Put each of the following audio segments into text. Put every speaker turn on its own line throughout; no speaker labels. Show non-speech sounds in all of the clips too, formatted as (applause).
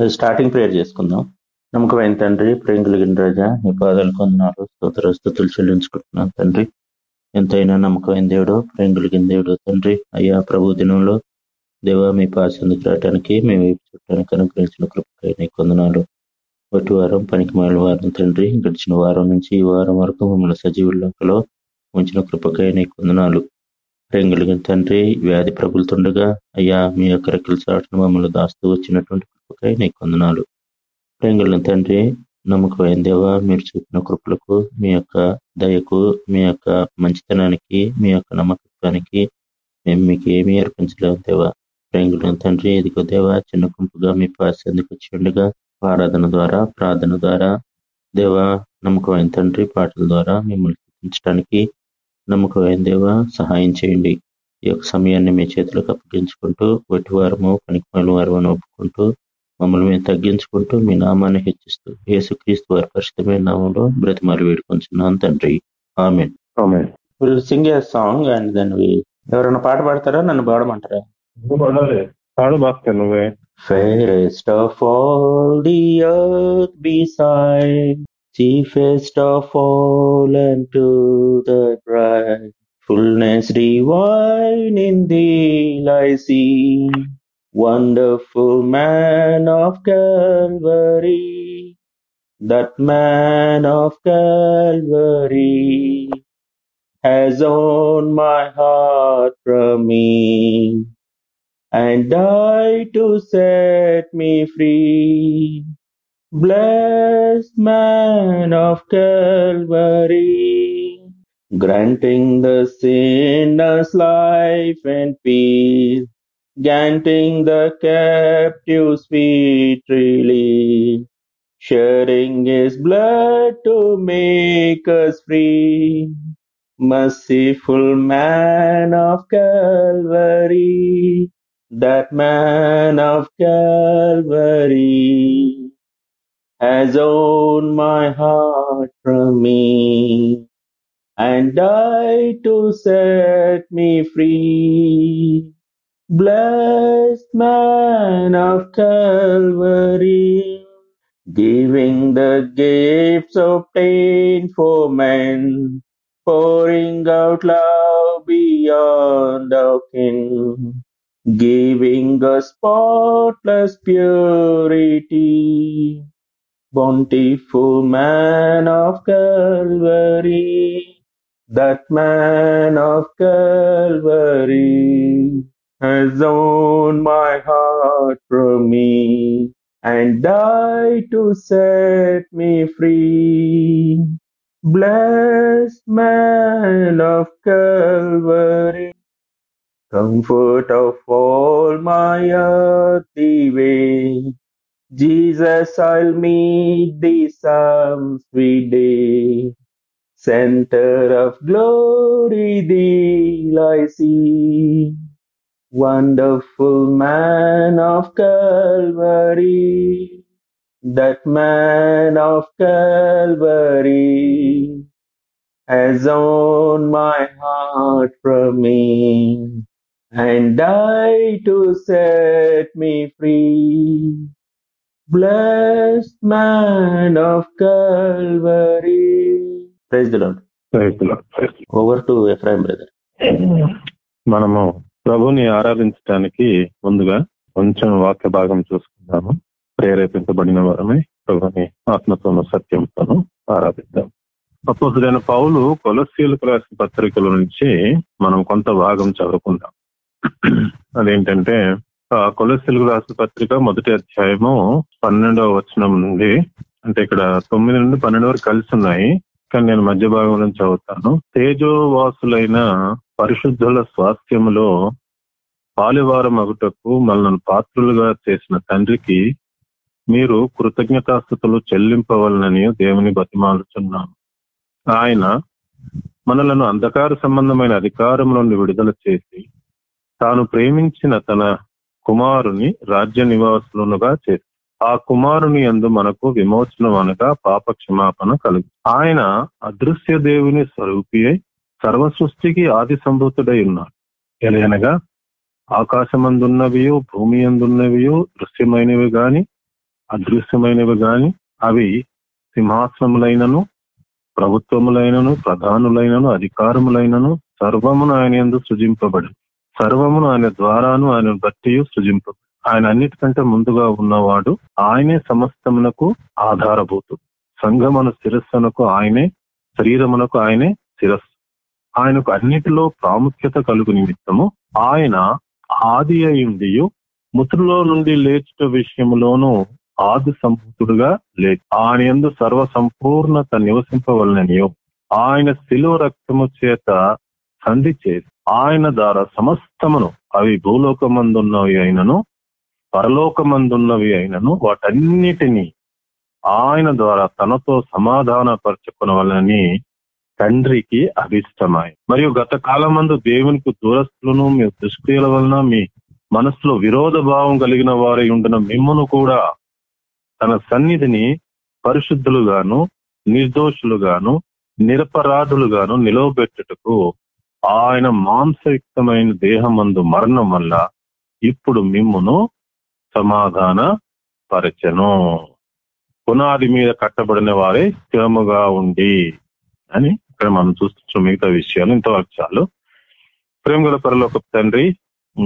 Starting prayer చేసుకుందాం. నమ్మకమైన తండ్రి ప్రేమ కలిగిన రాజా నీ పాదాలు కొందనాలు స్తోత్ర స్థుతులు చెల్లించుకుంటున్నాను తండ్రి. ఎంతైనా నమ్మకమైన దేవుడు ప్రేమ కలిగిన దేవుడు తండ్రి. అయ్యా ప్రభు దినంలో దేవా మీ పాసందుకు రావడానికి మేము వైపు చుట్టానికి అనుగ్రహించిన కృపకై నీ కొందనాలు ఒకటి వారం పనికి మాల వారం తండ్రి. గడిచిన వారం నుంచి ఈ వారం వరకు మమ్మల్ని సజీవుల్లో ఉంచిన కృపకై నీ కొందనాలు ప్రేమ తండ్రి వ్యాధి ప్రబులుతుండగా అయ్యా మీ యొక్క రెక్కల చాటును మమ్మల్ని దాస్తూ వచ్చినటువంటి కృపకై నీకు కొందనాలు ప్రేమ తండ్రి నమ్మకమైన దేవ మీరు చూపిన కృపలకు మీ యొక్క దయకు మీ యొక్క మంచితనానికి మీ యొక్క నమ్మకత్వానికి మేము మీకు ఏమీ అర్పించలేము దేవా. ప్రేమ తండ్రి ఇదిగో దేవా చిన్న గుంపుగా మీ పాస్ ఎందుకు వచ్చి ఉండగా ఆరాధన ద్వారా ప్రార్థన ద్వారా దేవా నమ్మకమైన తండ్రి పాటల ద్వారా మిమ్మల్ని స్థుతించడానికి నమ్మకమైన దేవ సహాయం చేయండి. ఈ యొక్క సమయాన్ని మీ చేతులకు అప్పగించుకుంటూ వట్టి వారము పనికిమాల అని ఒప్పుకుంటూ మమ్మల్ని మేము తగ్గించుకుంటూ మీ నామాన్ని హెచ్చిస్తూ యేసుక్రీస్తు వారి పరిశుద్ధమైన నామంలో బ్రతిమాలి వేడుకొంచున్నాను తండ్రి. ఆమె will sing a song and then we ఎవరైనా పాట పాడతారా? నన్ను పాడమంటారా?
పాడు నువ్వే.
Fairest of all the earth beside, chiefest of all unto the bride, fullness divine in thee I see, wonderful man of Calvary, that man of Calvary has owned my heart from me and died to set me free. Blessed man of Calvary, granting the sinner's life and peace, granting the captive sweet relief, shedding his blood to make us free. Merciful man of Calvary, that man of Calvary has owned my heart from me and died to set me free. Blessed man of Calvary, giving the gifts obtained for men, pouring out love beyond our kin, giving us spotless purity. Bountiful man of Calvary, that man of Calvary has owned my heart from me and died to set me free. Blessed man of Calvary, comfort of all my earthly way. Jesus, I'll meet thee some sweet day. Center of glory, thee I see. Wonderful man of Calvary, that man of Calvary has owned my heart from me and died to set me free. Blessed man of Calvary. Praise the Lord.
రైతులు, రైతులు.
Over to Ephraim brother.
మనము ప్రభుని ఆరాధించడానికి ముందుగా కొంచెం వాక్య భాగం చూసుకుందాము ప్రేరేపించబడిన వారమే ప్రభుని ఆత్మతోనూ సత్యంతోనూ ఆరాధిద్దాం అపోసుడైన పౌలు కొలసీలకు రాసిన పత్రికల నుంచి మనం కొంత భాగం చదువుకుందాం (clears throat) అదేంటంటే ఆ రాసిన పత్రిక మొదటి అధ్యాయము పన్నెండవ వచనం నుండి అంటే ఇక్కడ తొమ్మిది నుండి పన్నెండు వరకు కలిసి ఉన్నాయి కానీ నేను మధ్య భాగం నుంచి చదువుతాను. తేజోవాసులైన పరిశుద్ధుల స్వాస్థ్యములో పాలివారం అగుటకు మనల్ని పాత్రులుగా చేసిన తండ్రికి మీరు కృతజ్ఞతాస్థుతులు చెల్లింపవలనని దేవుని బతిమాలుచున్నాను. ఆయన మనలను అంధకార సంబంధమైన అధికారం నుండి విడుదల చేసి తాను ప్రేమించిన తన కుమారుని రాజ్య నివాసులుగా చేసి ఆ కుమారుని యందు మనకు విమోచనం అనగా పాప క్షమాపణ కలుగు. ఆయన అదృశ్య దేవుని స్వరూపి అయి సర్వ సృష్టికి ఆది సంభూతుడై ఉన్నాడు. ఎలయనగా ఆకాశమందున్నవియో భూమి అందున్నవియో దృశ్యమైనవి గాని అదృశ్యమైనవి గాని అవి సింహాసనములైనను ప్రభుత్వములైనను ప్రధానులైనను అధికారములైనను సర్వమును ఆయన ఎందు సృజింపబడి సర్వమును ఆయన ద్వారాను ఆయన బట్టి సృజింపు. ఆయన అన్నిటికంటే ముందుగా ఉన్నవాడు ఆయనే సమస్తమునకు ఆధారభూతు. సంఘమన శిరస్సునకు ఆయనే శరీరమునకు ఆయనే శిరస్సు. ఆయనకు అన్నిటిలో ప్రాముఖ్యత కలుగు నిమిత్తము ఆయన ఆది అయింది ముతులో నుండి లేచుట విషయంలోనూ ఆది సంభూతుడుగా లేదు ఆయన ఎందు సర్వ సంపూర్ణత నివసింపవలననియో. ఆయన శిలువ రక్తము చేత సంధి చేసి ఆయన ద్వారా సమస్తమును అవి భూలోకమందున్నవి అయినను పరలోకమందున్నవి అయినను వాటన్నిటినీ ఆయన ద్వారా తనతో సమాధానపరచుకునవలని తండ్రికి అభిష్టమాయి. మరియు గత కాలమందు దేవునికి దూరస్తులను మీ దుష్క్రియల వలన మీ మనసులో విరోధ భావం కలిగిన వారై ఉండిన మిమ్మును కూడా తన సన్నిధిని పరిశుద్ధులుగాను నిర్దోషులుగాను నిరపరాధులుగాను నిలవబెట్టుటకు ఆయన మాంసయుక్తమైన దేహమందు మరణం వల్ల ఇప్పుడు మిమ్మును సమాధాన పరచను. పునాది మీద కట్టబడిన వారే స్థిరముగా ఉండి అని ఇక్కడ మనం చూస్తున్న మిగతా విషయాలు. ఇంతవరకు చాలు. ప్రేమగల పరలోక తండ్రి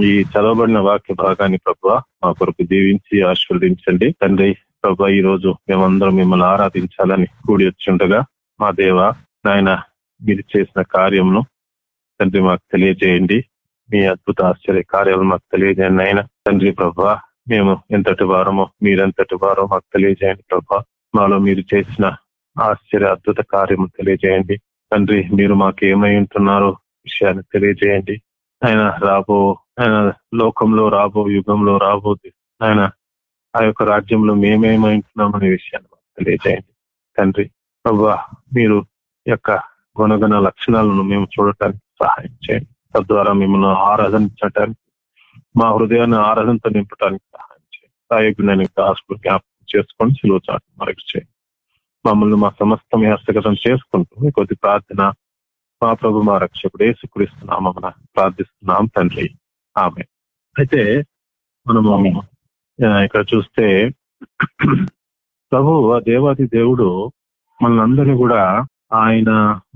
ఈ చదవబడిన వాక్య భాగాన్ని ప్రభు మా కొరకు దీవించి ఆశీర్వదించండి. తండ్రి ప్రభు ఈ రోజు మేమందరం మిమ్మల్ని ఆరాధించాలని కూడి వచ్చిండగా మా దేవ నాయన మీరు చేసిన కార్యమును తండ్రి మాకు తెలియజేయండి. మీ అద్భుత ఆశ్చర్య కార్యాలు మాకు తెలియజేయండి ఆయన తండ్రి ప్రభా మేము ఎంతటి వారమో మీరెంతటి వారో మాకు తెలియజేయండి ప్రభా. మాలో మీరు చేసిన ఆశ్చర్య అద్భుత కార్యము తెలియజేయండి. తండ్రి మీరు మాకు ఏమై ఉంటున్నారో విషయాన్ని తెలియజేయండి. ఆయన రాబో ఆయన లోకంలో రాబో యుగంలో రాబో ఆయన ఆ యొక్క రాజ్యంలో మేమేమై ఉంటున్నామనే విషయాన్ని మాకు తెలియజేయండి. తండ్రి ప్రభా మీరు యొక్క గుణగణ లక్షణాలను మేము చూడటానికి సహాయం చేయండి. తద్వారా మిమ్మల్ని ఆరాధించడానికి మా హృదయాన్ని ఆరాధనతో నింపడానికి సహాయం చేయండి. సాయోగ్యుని హాస్పిటల్ జ్ఞాపకం చేసుకొని సిలువ చాటు మరొక చేయండి మమ్మల్ని మా సమస్తం హస్తగతం చేసుకుంటూ మీ కొద్ది ప్రార్థన మా ప్రభు మా రక్షకుడు ఏసుక్రీస్తున్నామన ప్రార్థిస్తున్నాం తండ్రి. ఆమె అయితే మనము ఇక్కడ చూస్తే (clears throat) ప్రభు ఆ దేవాది దేవుడు మనందరినీ కూడా ఆయన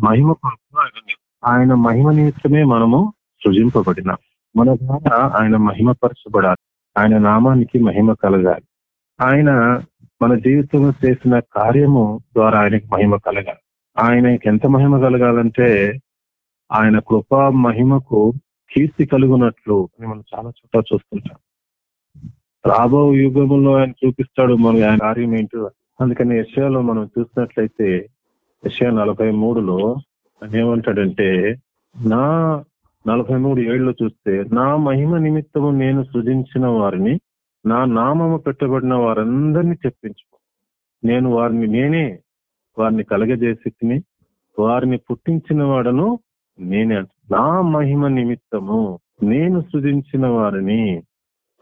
మహిమ కొరకు ఆయన- ఆయన మహిమ నిమిత్తమే మనము సృజింపబడిన మన ద్వారా ఆయన మహిమపరచబడాలి. ఆయన నామానికి మహిమ కలగాలి. ఆయన మన జీవితంలో చేసిన కార్యము ద్వారా ఆయనకు మహిమ కలగాలి. ఆయనకి ఎంత మహిమ కలగాలంటే ఆయన కృపా మహిమకు కీర్తి కలుగునట్లు అని మనం చాలా చోట్ల చూస్తుంటాం. రాబో యుగంలో ఆయన చూపిస్తాడు మనం ఆయన కార్యం ఏంటో. అందుకని యశయాలో మనం చూసినట్లయితే యశయా నలభై మూడులో ఏమంటాడంటే నా నలభై మూడు ఏళ్ళు చూస్తే నా మహిమ నిమిత్తము నేను సృజించిన వారిని నా నామము పెట్టబడిన వారందరినీ చెప్పించు నేను వారిని నేనే వారిని కలగజేసి వారిని పుట్టించిన వాడను నేనే నా మహిమ నిమిత్తము నేను సృజించిన వారిని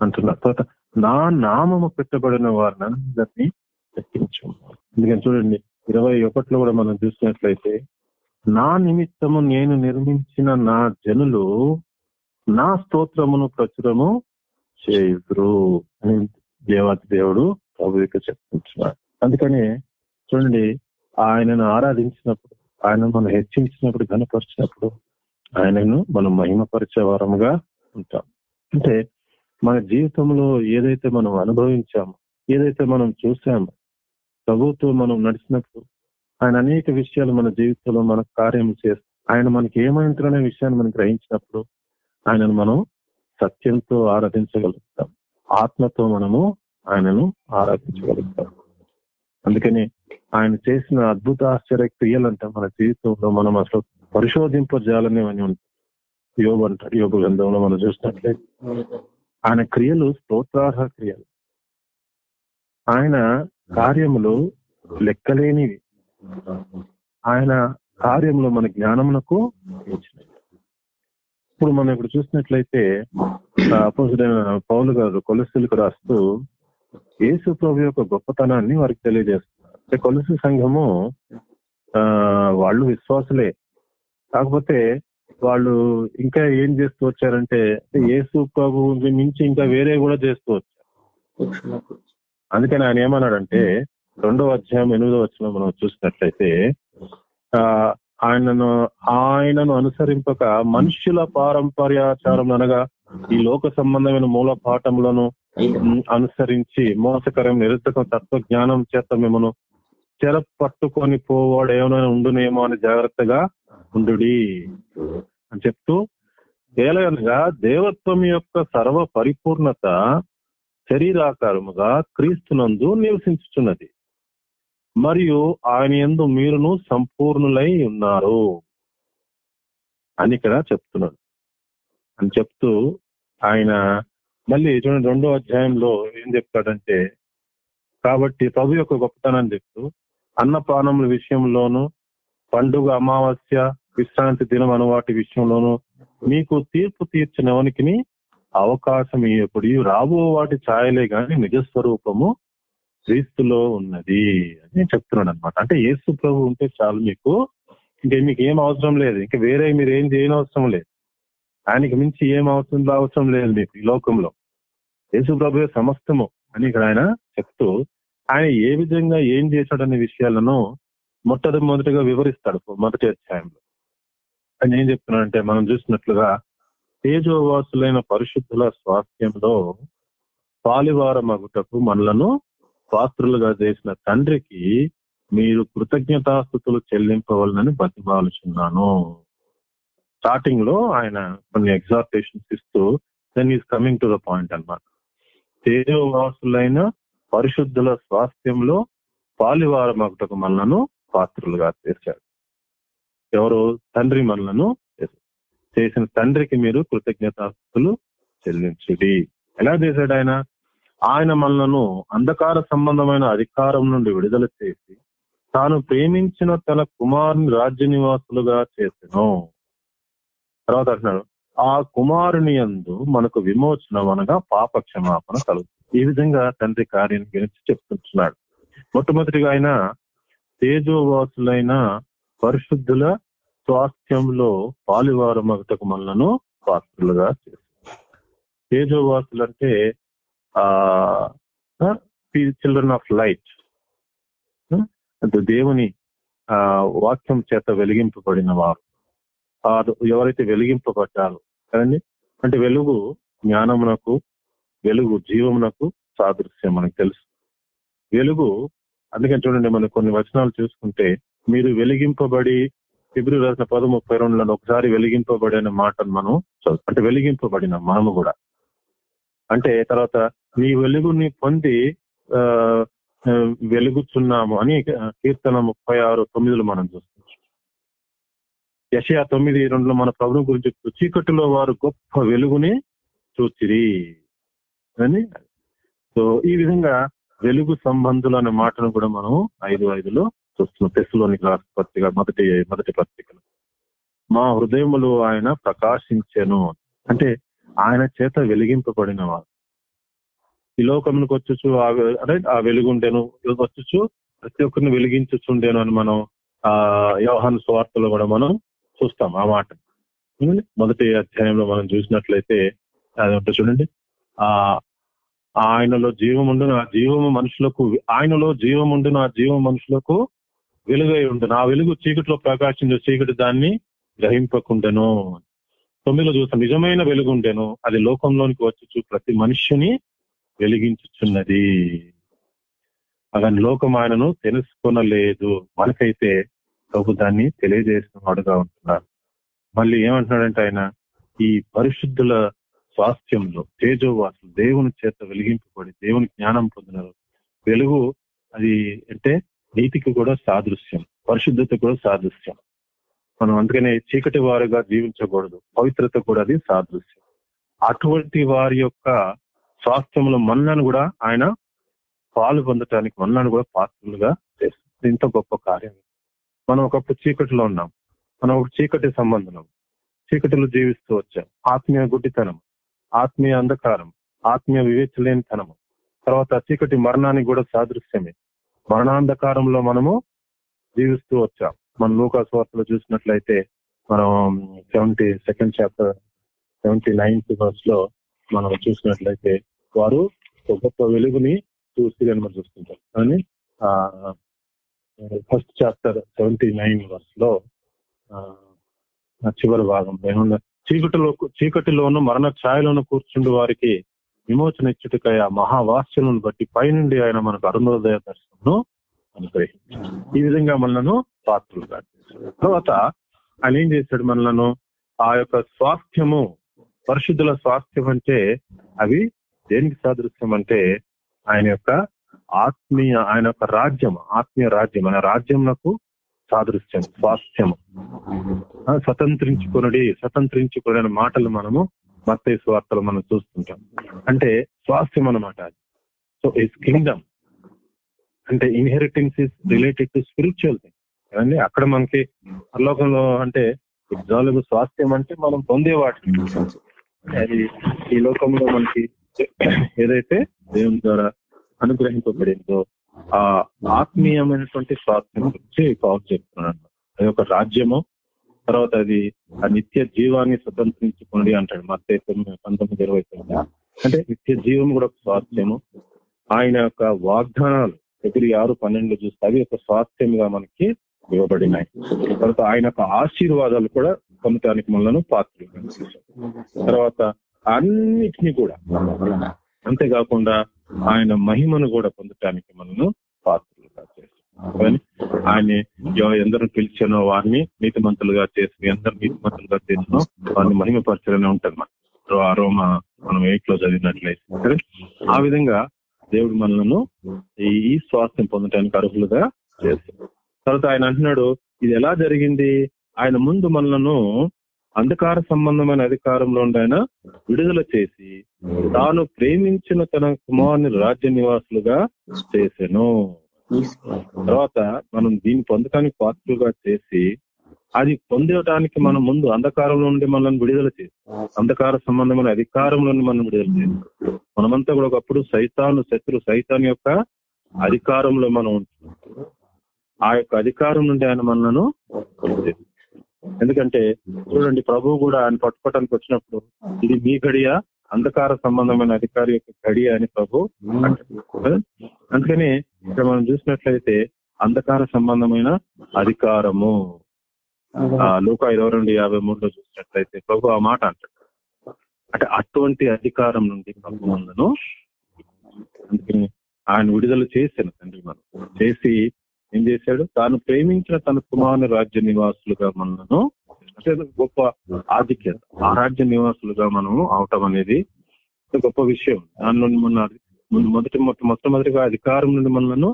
అంటున్నా తర్వాత నా నామము పెట్టబడిన వారిని అందరినీ చెప్పించు ఎందుకని చూడండి ఇరవై ఒకటిలో కూడా మనం చూసినట్లయితే నా నిమిత్తము నేను నిర్మించిన నా జనులు నా స్తోత్రమును ప్రచురము చేయుదురు అని దేవాతి దేవుడు ప్రభు యొక్క చెప్తుంటున్నాడు. అందుకని చూడండి ఆయనను ఆరాధించినప్పుడు ఆయన మనం హెచ్చించినప్పుడు ఘనపరిచినప్పుడు ఆయనను మనం మహిమపరిచే వారముగా ఉంటాం. అంటే మన జీవితంలో ఏదైతే మనం అనుభవించామో ఏదైతే మనం చూసామో ప్రభుత్వం మనం నడిచినప్పుడు ఆయన అనేక విషయాలు మన జీవితంలో మన కార్యం చేస్తూ ఆయన మనకి ఏమంటారనే విషయాన్ని మనం గ్రహించినప్పుడు ఆయనను మనం సత్యంతో ఆరాధించగలుగుతాం. ఆత్మతో మనము ఆయనను ఆరాధించగలుగుతాం. అందుకని ఆయన చేసిన అద్భుత ఆశ్చర్య క్రియలంటే మన జీవితంలో మనం అసలు పరిశోధింపజాలని అని ఉంటాం యోగు అంటారు యోగ గ్రంథంలో మనం చూసినట్లయితే ఆయన క్రియలు స్తోత్రార్హ క్రియలు. ఆయన కార్యములు లెక్కలేనివి. ఆయన కార్యములు మన జ్ఞానమునకు. ఇప్పుడు మనం ఇప్పుడు చూసినట్లయితే అపోజిడైన పౌలు గారు కొలస్తులకు రాస్తూ యేసు ప్రభు యొక్క గొప్పతనాన్ని వారికి తెలియజేస్తున్నారు. అంటే కొలసి సంఘము ఆ వాళ్ళు విశ్వాసులే. కాకపోతే వాళ్ళు ఇంకా ఏం చేస్తూ వచ్చారంటే యేసు ప్రభు మించి ఇంకా వేరే కూడా చేస్తూ వచ్చారు. అందుకని ఆయన ఏమన్నాడంటే రెండో అధ్యాయం ఎనిమిదో వచ్చిన మనం చూసినట్లయితే ఆ ఆయనను ఆయనను అనుసరింపక మనుష్యుల పారంపర్యాచారం అనగా ఈ లోక సంబంధమైన మూల పాఠములను అనుసరించి మోసకరం తత్వ తత్వజ్ఞానం చేత మిమ్మను చెర పట్టుకొని పోవాడు ఏమైనా ఉండునేమో అని జాగ్రత్తగా ఉండుడి అని చెప్తూ ఏలయనగా దేవత్వం యొక్క సర్వ పరిపూర్ణత శరీరాకారముగా క్రీస్తునందు నివసించుచున్నది. మరియు ఆయన ఎందు మీరును సంపూర్ణులై ఉన్నారు అని ఇక్కడ చెప్తున్నాడు. అని చెప్తూ ఆయన మళ్ళీ చూడండి రెండో అధ్యాయంలో ఏం చెప్తాడంటే కాబట్టి ప్రభు యొక్క గొప్పతనాన్ని చెప్తూ అన్నపానముల విషయంలోను పండుగ అమావాస్య విశ్రాంతి దినం అనువాటి విషయంలోను మీకు తీర్పు తీర్చినవనికి అవకాశం ఇవ్వకుడి రాబో వాటి ఛాయలే గాని నిజ స్వరూపము క్రీస్తులో ఉన్నది అని చెప్తున్నాడు అనమాట అంటే యేసు ప్రభు ఉంటే చాలు మీకు. ఇంకా మీకు ఏం అవసరం లేదు. ఇంకా వేరే మీరు ఏం చేయని అవసరం లేదు. ఆయనకి మించి ఏం అవసరం అవసరం లేదు మీకు ఈ లోకంలో. యేసు ప్రభు సమస్తము అని ఇక్కడ ఆయన చెప్తూ ఆయన ఏ విధంగా ఏం చేశాడనే విషయాలను మొట్టమొదటిగా మొదటిగా వివరిస్తాడు మొదటి అధ్యాయంలో. ఆయన ఏం చెప్తున్నాడంటే మనం చూసినట్లుగా తేజోవాసులైన పరిశుద్ధుల స్వాస్థ్యంలో పాలివారమగుటకు మనలను పాత్రులుగా చేసిన తండ్రికి మీరు కృతజ్ఞతాస్థుతులు చెల్లింపవాలని బతిమాలుచున్నాను. స్టార్టింగ్లో ఆయన కొన్ని ఎగ్జార్టేషన్స్ ఇస్తూ then is coming to the point అనమాట తేజోవాసులైన పరిశుద్ధుల స్వాస్థ్యంలో పాలివారమగుటకు మనలను పాత్రులుగా చేశాడు. ఎవరు? తండ్రి మనలను చేసిన తండ్రికి మీరు కృతజ్ఞతాస్తులు చెల్లించుడి. ఎలా చేశాడు ఆయన? ఆయన మనలను అంధకార సంబంధమైన అధికారం నుండి విడుదల చేసి తాను ప్రేమించిన తన కుమారుని రాజ్య నివాసులుగా చేసెను. తర్వాత అంటున్నాడు ఆ కుమారుని యందు మనకు విమోచన అనగా పాప క్షమాపణ కలుగుతుంది. ఈ విధంగా తండ్రి కార్యం గురించి చెప్తున్నాడు. మొట్టమొదటిగా ఆయన తేజోవాసులైన పరిశుద్ధుల స్వాస్థ్యంలో పాలివారమగటకు మనలను పాత్రులుగా చేశారు తేజోవాసులు అంటే చిల్డ్రన్ ఆఫ్ లైట్ అంటే దేవుని ఆ వాక్యం చేత వెలిగింపబడిన వారు. ఎవరైతే వెలిగింపబడ్డారో కదండి? అంటే వెలుగు జ్ఞానమునకు వెలుగు జీవమునకు సాదృశ్యం మనకు తెలుసు. వెలుగు అందుకని చూడండి మనం కొన్ని వచనాలు చూసుకుంటే మీరు వెలిగింపబడి ఫిబ్రవరి రాసిన పద ముప్పై రెండులో ఒకసారి వెలిగింపబడిన మాటను మనం అంటే వెలిగింపబడిన మనము కూడా. అంటే తర్వాత నీ వెలుగుని పొంది ఆ వెలుగుచున్నాము అని కీర్తన ముప్పై ఆరు తొమ్మిదిలో మనం చూస్తున్నాం. యషయా తొమ్మిది రెండులో మన ప్రభుత్వం గురించి చీకటిలో వారు గొప్ప వెలుగుని చూచిరి అని. సో ఈ విధంగా వెలుగు సంబంధులు అనే మాటను కూడా మనం ఐదు ఐదులో చూస్తున్నాం. తెస్సులోని క్లాస్ పత్రిక మొదటి మొదటి పత్రికలు. మా హృదయములు ఆయన ప్రకాశించను. అంటే ఆయన చేత వెలిగింపబడిన వారు. ఈ లోకమునికి వచ్చుచు ఆ అంటే ఆ వెలుగుండెను వచ్చుచు ప్రతి ఒక్కరిని వెలిగించుచుండేను అని మనం ఆ వ్యవహాన స్వార్థలో కూడా మనం చూస్తాం ఆ మాట. మొదటి అధ్యాయంలో మనం చూసినట్లయితే అది ఉంటుంది చూడండి. ఆ ఆయనలో జీవముండును ఆ జీవము మనుషులకు ఆయనలో జీవముండును ఆ జీవం మనుషులకు వెలుగై ఉండును ఆ వెలుగు చీకటిలో ప్రకాశించే చీకటి దాన్ని గ్రహింపకుండెను. తొమ్మిదిలో చూస్తాం నిజమైన వెలుగు ఉండెను అది లోకంలోనికి వచ్చి ప్రతి మనిషిని వెలిగించుచున్నది. అతని లోకం ఆయనను తెలుసుకొనలేదు. మనకైతే ప్రభు దాన్ని తెలియజేసిన వాడుగా ఉంటున్నారు మళ్ళీ ఏమంటున్నాడంటే ఆయన ఈ పరిశుద్ధుల స్వాస్థ్యంలో తేజోవాసులు దేవుని చేత వెలిగింపబడి దేవుని జ్ఞానం పొందినారు. వెలుగు అది అంటే నీతికి కూడా సాదృశ్యం పరిశుద్ధత కూడా సాదృశ్యం. మనం అందుకనే చీకటి వారుగా జీవించకూడదు పవిత్రత కూడా అది సాదృశ్యం. అటువంటి వారి యొక్క స్వాస్థ్యంలో మనలను కూడా ఆయన పాలు పొందటానికి మనలను కూడా పాత్రలుగా చేస్తుంది. ఇంత గొప్ప కార్యం. మనం ఒకప్పుడు చీకటిలో ఉన్నాం. మనం ఒక చీకటి సంబంధం చీకటిలో జీవిస్తూ వచ్చాం. ఆత్మీయ గుడ్డితనం ఆత్మీయ అంధకారం ఆత్మీయ వివేచలేనితనము. తర్వాత చీకటి మరణానికి కూడా సాదృశ్యమే. మరణాంధకారంలో మనము జీవిస్తూ వచ్చాం. మన లూకా స్వార్థలో చూసినట్లయితే మనం seventy second chapter seventy ninth వర్స్లో మనం చూసినట్లయితే వారు గొప్ప వెలుగుని చూసి మనం చూస్తుంటాం కానీ ఫస్ట్ చాప్టర్ సెవెంటీ నైన్ వర్స్లో ఆ, చివరి భాగం ఏమన్నా చీకటిలో చీకటిలోను మరణ ఛాయలోను కూర్చుండు వారికి విమోచన ఇచ్చుటకై ఆ మహావాస్యలను బట్టి పైనుండి ఆయన మనకు అరుణోదయ దర్శనం అనుగ్రహించాడు. ఈ విధంగా మనలను పాత్రలు తర్వాత ఆయన ఏం చేశాడు మనలను? ఆ యొక్క స్వాస్థ్యము పరిశుద్ధుల స్వాస్థ్యం అంటే అవి దేనికి సాదృశ్యం అంటే ఆయన యొక్క ఆత్మీయ ఆయన యొక్క రాజ్యం ఆత్మీయ రాజ్యం ఆయన రాజ్యంకు సాదృశ్యం స్వాస్థ్యము. ఆ, స్వతంత్రించుకునడి స్వతంత్రించుకునే మాటలు మనము మత్తయి స్వార్థలు మనం చూస్తుంటాం. అంటే స్వాస్థ్యం అన్నమాట అది. So is kingdom. అంటే inheritance is related to spiritual thing. అక్కడ మనకి పరలోకంలో అంటే ఎగ్జాంపుల్ స్వాస్థ్యం అంటే మనం పొందే వాటిని. అది ఈ లోకంలో మనకి ఏదైతే దేవుని ద్వారా అనుగ్రహింపబడిందో ఆ ఆత్మీయమైనటువంటి స్వాస్థ్యం గురించి పవర్ చెప్తున్నాను అది ఒక రాజ్యము తర్వాత అది ఆ నిత్య జీవాన్ని స్వతంత్రించుకోండి అంటాడు. మత్తే తొమ్మిది పంతొమ్మిది ఇరవై తొమ్మిది. అంటే నిత్య జీవం కూడా ఒక స్వాస్థ్యము ఆయన యొక్క వాగ్దానాలు ఎదురు ఆరు పన్నెండు చూస్తే అవి ఒక స్వాస్థ్యంగా మనకి ఇవ్వబడినాయి. తర్వాత ఆయన యొక్క ఆశీర్వాదాలు కూడా పొందటానికి మనలను పాత్రలు తర్వాత అన్నిటినీ కూడా అంతేకాకుండా ఆయన మహిమను కూడా పొందటానికి మనను పాత్రలుగా చేస్తాం ఆయన ఎందరు పిలిచానో వారిని నీతిమంతులుగా చేసి ఎందరు నీతిమంతులుగా చేసినో వారిని మహిమపరచాలనే ఉంటుంది మన ఆ రోమ మనం ఎయిట్లో చదివినట్లయితే సరే? ఆ విధంగా దేవుడు మనలను ఈ ఈ స్వాస్థ్యం పొందటానికి అర్హులుగా చేస్తాడు తర్వాత ఆయన అంటున్నాడు ఇది ఎలా జరిగింది? ఆయన ముందు మనలను అంధకార సంబంధమైన అధికారంలో ఉండి ఆయన విడుదల చేసి తాను ప్రేమించిన తన కుమారుని రాజ్య నివాసులుగా చేశాను తర్వాత మనం దీన్ని పొందటానికి పాత్రలుగా చేసి అది పొందటానికి మనం ముందు అంధకారంలో నుండి మనల్ని విడుదల చేసి అంధకార సంబంధమైన అధికారంలో మనం విడుదల చేసి మనమంతా కూడా ఒకప్పుడు సైతాను శత్రు సైతాన్ యొక్క అధికారంలో మనం ఉంటున్నాం. ఆ యొక్క అధికారం నుండి ఆయన మనలను విడుదల ఎందుకంటే చూడండి ప్రభువు కూడా ఆయన పట్టుకోవటానికి వచ్చినప్పుడు ఇది మీ గడియ అంధకార సంబంధమైన అధికారి యొక్క గడియ అని ప్రభు అందుకని ఇక్కడ మనం చూసినట్లయితే అంధకార సంబంధమైన అధికారము. ఆ లోక ఇరవై రెండు యాభై మూడులో చూసినట్లయితే ప్రభు ఆ మాట అంటాడు. అంటే అటువంటి అధికారం నుండి ప్రభు మనను అందుకని ఆయన విడుదల చేశాను తండ్రి మనం. చేసి ఏం చేశాడు? తాను ప్రేమించిన తన కుమారుని రాజ్య నివాసులుగా మనను అంటే గొప్ప ఆధిక్యత ఆ రాజ్య నివాసులుగా మనము అవటం అనేది గొప్ప విషయం. దాని మన మొన్న మొదటి మొట్టమొదటిగా అధికారం నుండి మనలను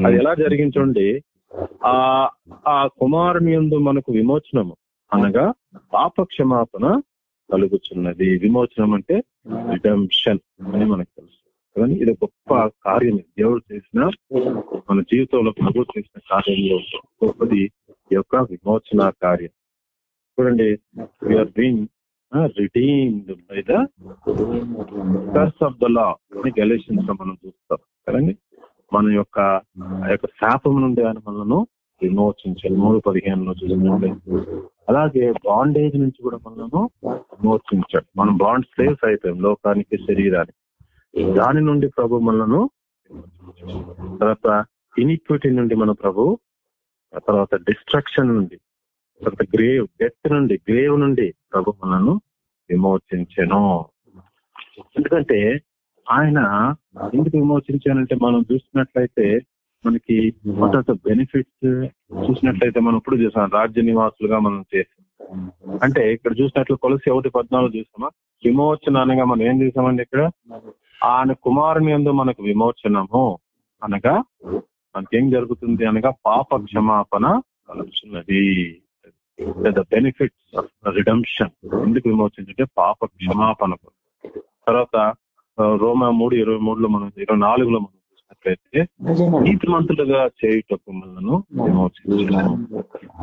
అది ఎలా జరిగించండి ఆ ఆ కుమారుని యందు మనకు విమోచనము అనగా పాప క్షమాపణ కలుగుతున్నది విమోచనం అంటే రిడమ్షన్ అని మనకు తెలుసు. కానీ ఇది గొప్ప కార్యం ఇది. దేవుడు చేసిన మన జీవితంలో ప్రభు చేసిన కార్యంలో గొప్పది ఈ యొక్క విమోచన కార్యం. చూడండి we are being redeemed by the curse of the law అని గెలేషన్స్ మనం చూస్తాం. కదండి మన యొక్క ఆ యొక్క శాపం నుండి ఆయన మనను విమోచించాలి మూడు పదిహేనులో చూసినట్లయితే. అలాగే బాండేజ్ నుంచి కూడా మనను విమోచించాడు. మనం బాండ్ స్లేవ్స్ అయిపోయాం. లోకానికి శరీరానికి. దాని నుండి ప్రభు మనను తర్వాత ఇనిక్విటీ నుండి మన ప్రభు తర్వాత డిస్ట్రక్షన్ నుండి తర్వాత గ్రేవ్ డెత్ నుండి గ్రేవ్ నుండి ప్రభు మనను విమోచించను. ఎందుకంటే ఆయన ఎందుకు విమోచించానంటే మనం చూసినట్లయితే మనకి మొదట బెనిఫిట్స్ చూసినట్లయితే మనం ఇప్పుడు చూసాం రాజ్య నివాసులుగా మనం చేసాం. అంటే ఇక్కడ చూసినట్లు కొలసి ఒకటి పద్నాలుగు చూసామా? విమోచన అనగా మనం ఏం చూసామండి ఇక్కడ? ఆయన కుమారుని యందు మనకు విమోచనము అనగా మనకేం జరుగుతుంది అనగా పాప క్షమాపణ కలుగుతున్నది ద బెనిఫిట్స్ ఆఫ్ రిడమ్షన్ ఎందుకు విమోచించంటే పాప క్షమాపణ తర్వాత రోమా మూడు ఇరవై మూడులో మనం ఇరవై నాలుగులో మనం చూసినట్లయితే నీతిమంతులుగా చేయుటకు మనను విమోచించడం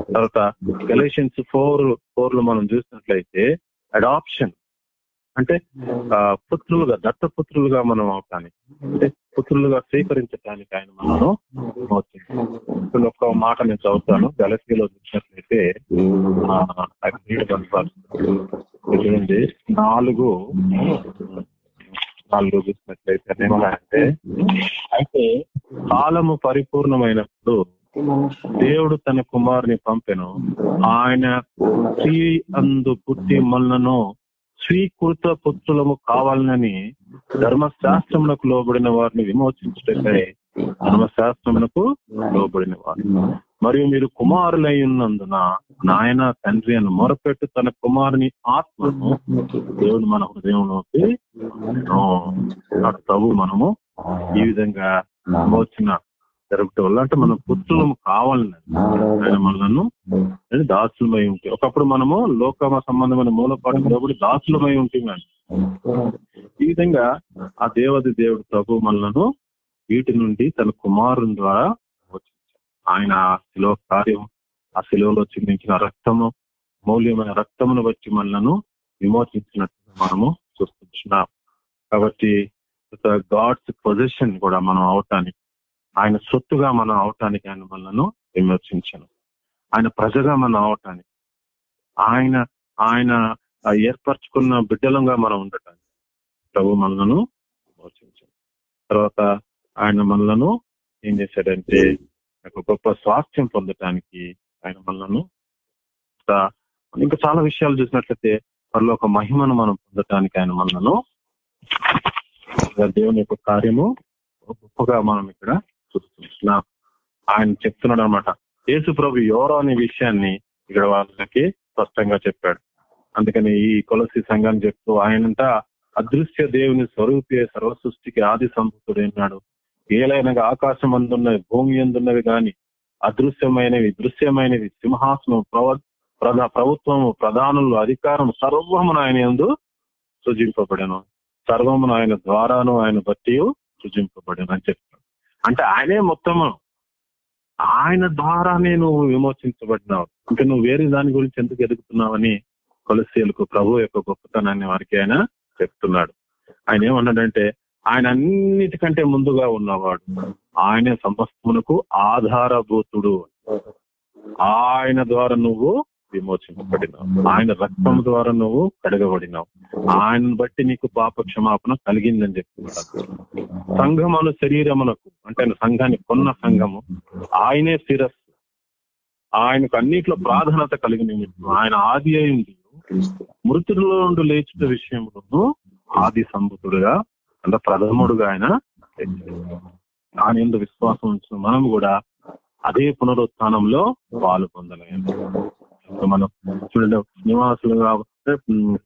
తర్వాత గలేషన్స్ ఫోర్ ఫోర్లో మనం చూసినట్లయితే అడాప్షన్ అంటే ఆ, పుత్రులుగా దత్తపుత్రులుగా మనం అవటానికి అంటే పుత్రులుగా స్వీకరించడానికి ఆయన మనను విమోచించాడు. ఇప్పుడు మాట నేను చదువుతాను. గలసీలో చూసినట్లయితే చూడండి నాలుగు నాలుగు చూసినట్లయితే అంటే అయితే కాలము పరిపూర్ణమైనప్పుడు దేవుడు తన కుమారుని పంపెను. ఆయన స్త్రీ అందు పుట్టి మనను స్వీకృత పుత్రులము కావాలని ధర్మశాస్త్రమునకు లోబడిన వారిని విమోచించుటకై ధర్మశాస్త్రమునకు లోబడిన వారు. మరియు మీరు కుమారులై ఉన్నందున నాయన తండ్రి అని మొరపెట్టు తన కుమారుని ఆత్మను దేవుడు మన హృదయంలోకి ప్రభు మనము. ఈ విధంగా మోచిన జరగటం వల్ల అంటే మనం పుత్రులము కావాలని ఆయన మనలను దాసులమై ఉంటాయి ఒకప్పుడు మనము లోకమ సంబంధమైన మూలపాటు లోబడి దాసులమై ఉంటున్నాడు ఈ విధంగా ఆ దేవది దేవుడు ప్రభు మనలను వీటి నుండి తన కుమారుని ద్వారా ఆయన ఆ కార్యం ఆ శిలువలో చిందించిన రక్తము మౌల్యమైన రక్తమును బట్టి మనలను విమోచించినట్టు మనము చూస్తున్నాం. కాబట్టి గాడ్స్ పొజిషన్ కూడా మనం అవటానికి ఆయన సొత్తుగా మనం అవటానికి ఆయన మనను విమర్శించను. ఆయన ప్రజగా మనం అవటానికి ఆయన ఆయన ఏర్పరచుకున్న బిడ్డలంగా మనం ఉండటానికి ప్రభు మనలను విమర్శించను. తర్వాత ఆయన మనలను ఏం చేశాడంటే ఒక గొప్ప స్వాస్థ్యం పొందటానికి ఆయన మనలను ఇంకా చాలా విషయాలు చూసినట్లయితే వారిలో ఒక మహిమను మనం పొందటానికి ఆయన మనలను దేవుని యొక్క కార్యము గొప్పగా మనం ఇక్కడ చూస్తున్నాం ఆయన చెప్తున్నాడు అనమాట యేసు ప్రభు ఎవరో అనే విషయాన్ని ఇక్కడ వాళ్ళకి స్పష్టంగా చెప్పాడు. అందుకని ఈ కొలసి సంఘాన్ని చెప్తూ ఆయనంతా అదృశ్య దేవుని స్వరూపే సర్వ సృష్టికి ఆది సంపుతుడైనాడు ఏలైనగా ఆకాశం అందున్నవి భూమి అందున్నవి గాని అదృశ్యమైనవి దృశ్యమైనవి సింహాసనం ప్రవ ప్రభుత్వము ప్రధానులు అధికారం సర్వమును ఆయన ఎందు సృజింపబడను. సర్వమును ఆయన ద్వారాను ఆయన బట్టి సృజింపబడను అని చెప్తాడు అంటే ఆయనే మొత్తము. ఆయన ద్వారానే నువ్వు విమోచించబడినావు. అంటే నువ్వు వేరే దాని గురించి ఎందుకు ఎదుగుతున్నావని కొలసీలకు ప్రభు యొక్క గొప్పతనాన్ని వారికి ఆయన చెప్తున్నాడు. ఆయన ఏమన్నాడంటే ఆయన అన్నిటికంటే ముందుగా ఉన్నవాడు. ఆయనే సమస్తమునకు ఆధారభూతుడు. ఆయన ద్వారా నువ్వు విమోచింపబడినావు. ఆయన రక్తం ద్వారా నువ్వు కడగబడినావు. ఆయనను బట్టి నీకు పాప క్షమాపణ కలిగిందని చెప్తున్నాడు అను శరీరమునకు అంటే సంఘాన్ని కొన్న సంఘము ఆయనే శిరస్సు. ఆయనకు అన్నిట్లో ప్రాధాన్యత కలిగిన ఆయన ఆది అయింది మృతుల్లో నుండి లేచిన విషయంలోనూ ఆది సంబుతుడుగా అంటే ప్రథముడుగా ఆయన ఆయన ఎందుకు విశ్వాసం ఉంచిన. మనం కూడా అదే పునరుత్నంలో పాలు పొందలేము మనం. చూడండి నివాసులుగా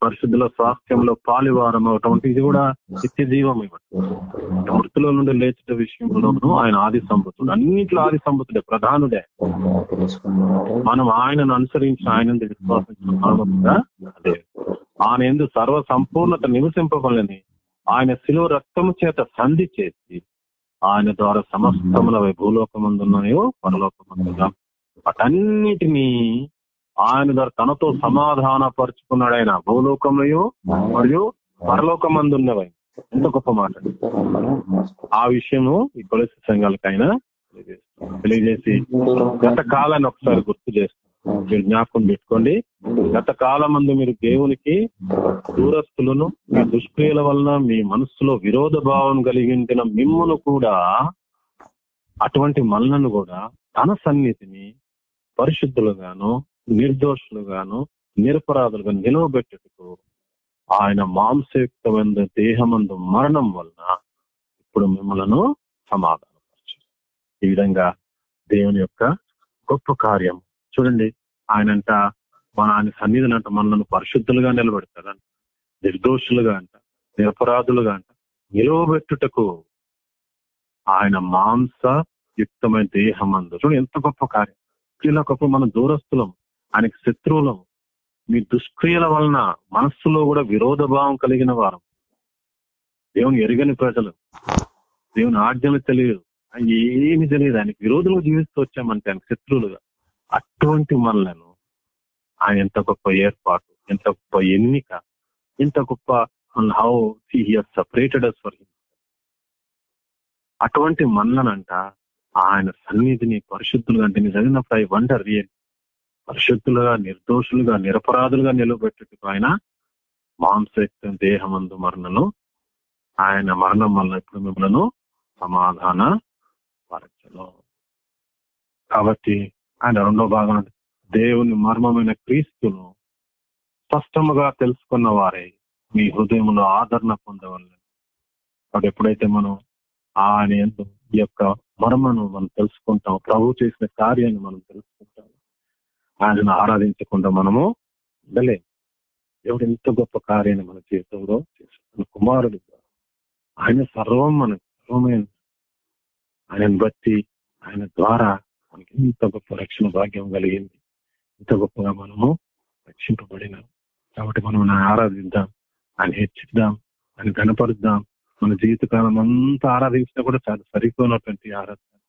పరిశుద్ధుల స్వాస్థ్యంలో పాలివారం అవటం ఇది కూడా నిత్య జీవం ఇవ్వటం మృతుల నుండి లేచిన విషయంలోనూ ఆయన ఆది సంపత్తుడు. అన్నింటిలో ఆది సంపత్తుడే ప్రధానుడే. మనం ఆయనను అనుసరించి ఆయన విశ్వాసించిన అదే. ఆయన ఎందు సర్వ సంపూర్ణత నివసింపవలని ఆయన శిలువ రక్తము చేత సంధి చేసి ఆయన ద్వారా సమస్తముల భూలోకమందున్నాయో పరలోకమందుగా వాటన్నిటినీ ఆయన ద్వారా తనతో సమాధాన పరుచుకున్నాడు ఆయన భూలోకంలో మరియు పరలోకమందున్నవై. ఎంత గొప్ప మాట. ఆ విషయము ఈ కొలసి సంఘాలకైనా తెలియజేసి గత కాలాన్ని ఒకసారి గుర్తు చేస్తాం మీరు జ్ఞాపకం పెట్టుకోండి. గత కాలం మందు మీరు దేవునికి దూరస్తులను మీ దుష్క్రియల వలన మీ మనస్సులో విరోధ భావం కలిగించిన మిమ్మను కూడా అటువంటి మనలను కూడా తన సన్నిధిని పరిశుద్ధులుగాను నిర్దోషులుగాను నిరపరాధులుగా నిలవబెట్టుటకు ఆయన మాంసయుక్తమైన దేహమందు మరణం వలన ఇప్పుడు మిమ్మలను సమాధానపరచు. ఈ విధంగా దేవుని యొక్క గొప్ప కార్యం చూడండి ఆయనంట మన ఆయన సన్నిధిని అంట మనల్ని పరిశుద్ధులుగా నిలబెడతాడంట నిర్దోషులుగా అంట నిరపరాధులుగా అంట నిలవబెట్టుటకు ఆయన మాంస యుక్తమైన అందు చూడండి ఎంత గొప్ప కార్యం. ఇలా ఒకప్పుడు మనం దూరస్తులం. ఆయన శత్రువులం మీ దుష్క్రియల వలన మనస్సులో కూడా విరోధ భావం కలిగిన వారం. దేవుని ఎరగని ప్రజలు. దేవుని ఆజ్ఞలు తెలియదు. ఏమి తెలియదు. ఆయన విరోధులు జీవిస్తూ వచ్చామంటే ఆయన శత్రువులుగా. అటువంటి మనలను ఆయన ఎంత గొప్ప ఏర్పాటు ఎంత గొప్ప ఎన్నిక ఎంత గొప్ప how here separated us for him అటువంటి మనలనంట ఆయన సన్నిధిని పరిశుద్ధులుగా అంటే నిజంగా ఐ వండర్ రియల్ పరిశుద్ధులుగా నిర్దోషులుగా నిరపరాధులుగా నిలబెట్టుకు ఆయన మాంసయుక్తం దేహమందు మరణను ఆయన మరణం వల్ల ఇప్పుడు మిమ్మల్ని సమాధాన పరచను. కాబట్టి ఆయన రెండో భాగం దేవుని మర్మమైన క్రీస్తును స్పష్టముగా తెలుసుకున్న వారే మీ హృదయంలో ఆదరణ పొందవల్లని కాబట్టి ఎప్పుడైతే మనం ఆయన ఈ యొక్క మర్మను మనం తెలుసుకుంటాం ప్రభు చేసిన కార్యాన్ని మనం తెలుసుకుంటాం ఆయనను ఆరాధించకుండా మనము ఉండలేము దేవుడు ఎంత గొప్ప కార్యాన్ని మన జీవితంలో చేసిన కుమారుడు ఆయన సర్వం మనకు సర్వమైన. ఆయనను బట్టి ఆయన ద్వారా మనకి ఇంత గొప్ప రక్షణ భాగ్యం కలిగింది. ఇంత గొప్పగా మనము రక్షింపబడినాం. కాబట్టి మనం ఆరాధిద్దాం ఆయన హెచ్చిద్దాం ఆయన కనపరుద్దాం మన జీవితకాలం అంతా ఆరాధించినా కూడా చాలా సరిపోయినటువంటి ఆరాధన.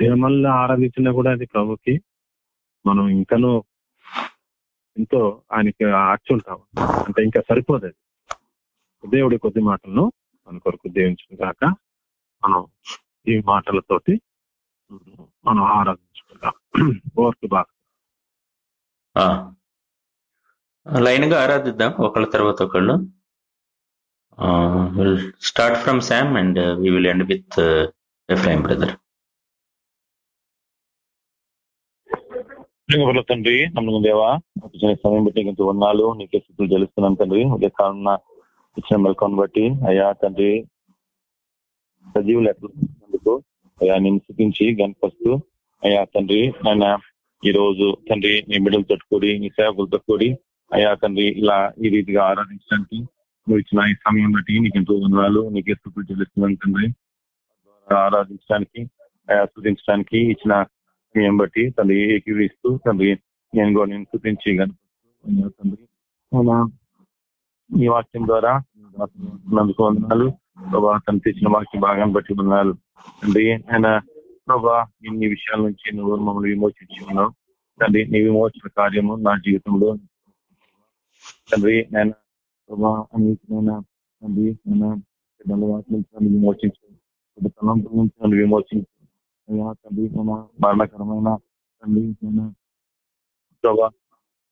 దేవమల్లా ఆరాధించినా కూడా అది ప్రభుకి మనం ఇంకనూ ఎంతో ఆయనకి అర్చుంటాం. అంటే ఇంకా సరిపోదు అది. దేవుడి కొద్ది మాటలను మన కొరకు దేవించిన కాక మనం ఈ మాటలతోటి మనం ఆరాధించుకుంటాం ఓర్కు బాగా.
లైన్గా ఆరాధిద్దాం ఒకళ్ళ తర్వాత ఒకళ్ళు. Will start from Sam and we will end with FIM brother
ప్రేమగల తండ్రి నమ్మకం దేవా ఇచ్చిన సమయం బట్టి ఇంత ఉన్నాలు నీకే స్థితులు తెలుస్తున్నాను తండ్రి. ఉదయ కాలం ఇచ్చిన మెలకొని బట్టి అయ్యా తండ్రి సజీవులు ఎట్లా అయ్యా నేను స్థితించి గనపరుస్తూ అయ్యా తండ్రి ఆయన ఈ రోజు తండ్రి నీ బిడ్డలతో కూడి నీ సేవకులతో కూడి అయ్యా తండ్రి ఇలా ఈ రీతిగా ఆరాధించడానికి నువ్వు ఇచ్చిన ఈ సమయం బట్టి నీకు ఎంతో వందనాలు నీకే స్థితులు తెలుస్తున్నాను తండ్రి. ఆరాధించడానికి అయ్యా స్థుతించడానికి ఇచ్చిన సమయం బట్టి తండ్రి ఏకీవిస్తూ తండ్రి నేను కూడా నేను చూపించి తండ్రి ఈ వాక్యం ద్వారా నందుకు వందనాలు. ప్రభా తను తెచ్చిన వాక్యం భాగాన్ని బట్టి వందనాలు. తండ్రి ఆయన ప్రభా ఇన్ని విషయాల నుంచి నువ్వు మమ్మల్ని విమోచించి ఉన్నావు. తండ్రి నీ విమోచన కార్యము నా జీవితంలో. తండ్రి నేను ప్రభా అనేకమైన తండ్రి నేను పెద్దల వాటి నుంచి నన్ను విమోచించు. తలంపుల నుంచి నన్ను విమోచించు. అయ్యా తండ్రి నేను మరణకరమైన తండ్రి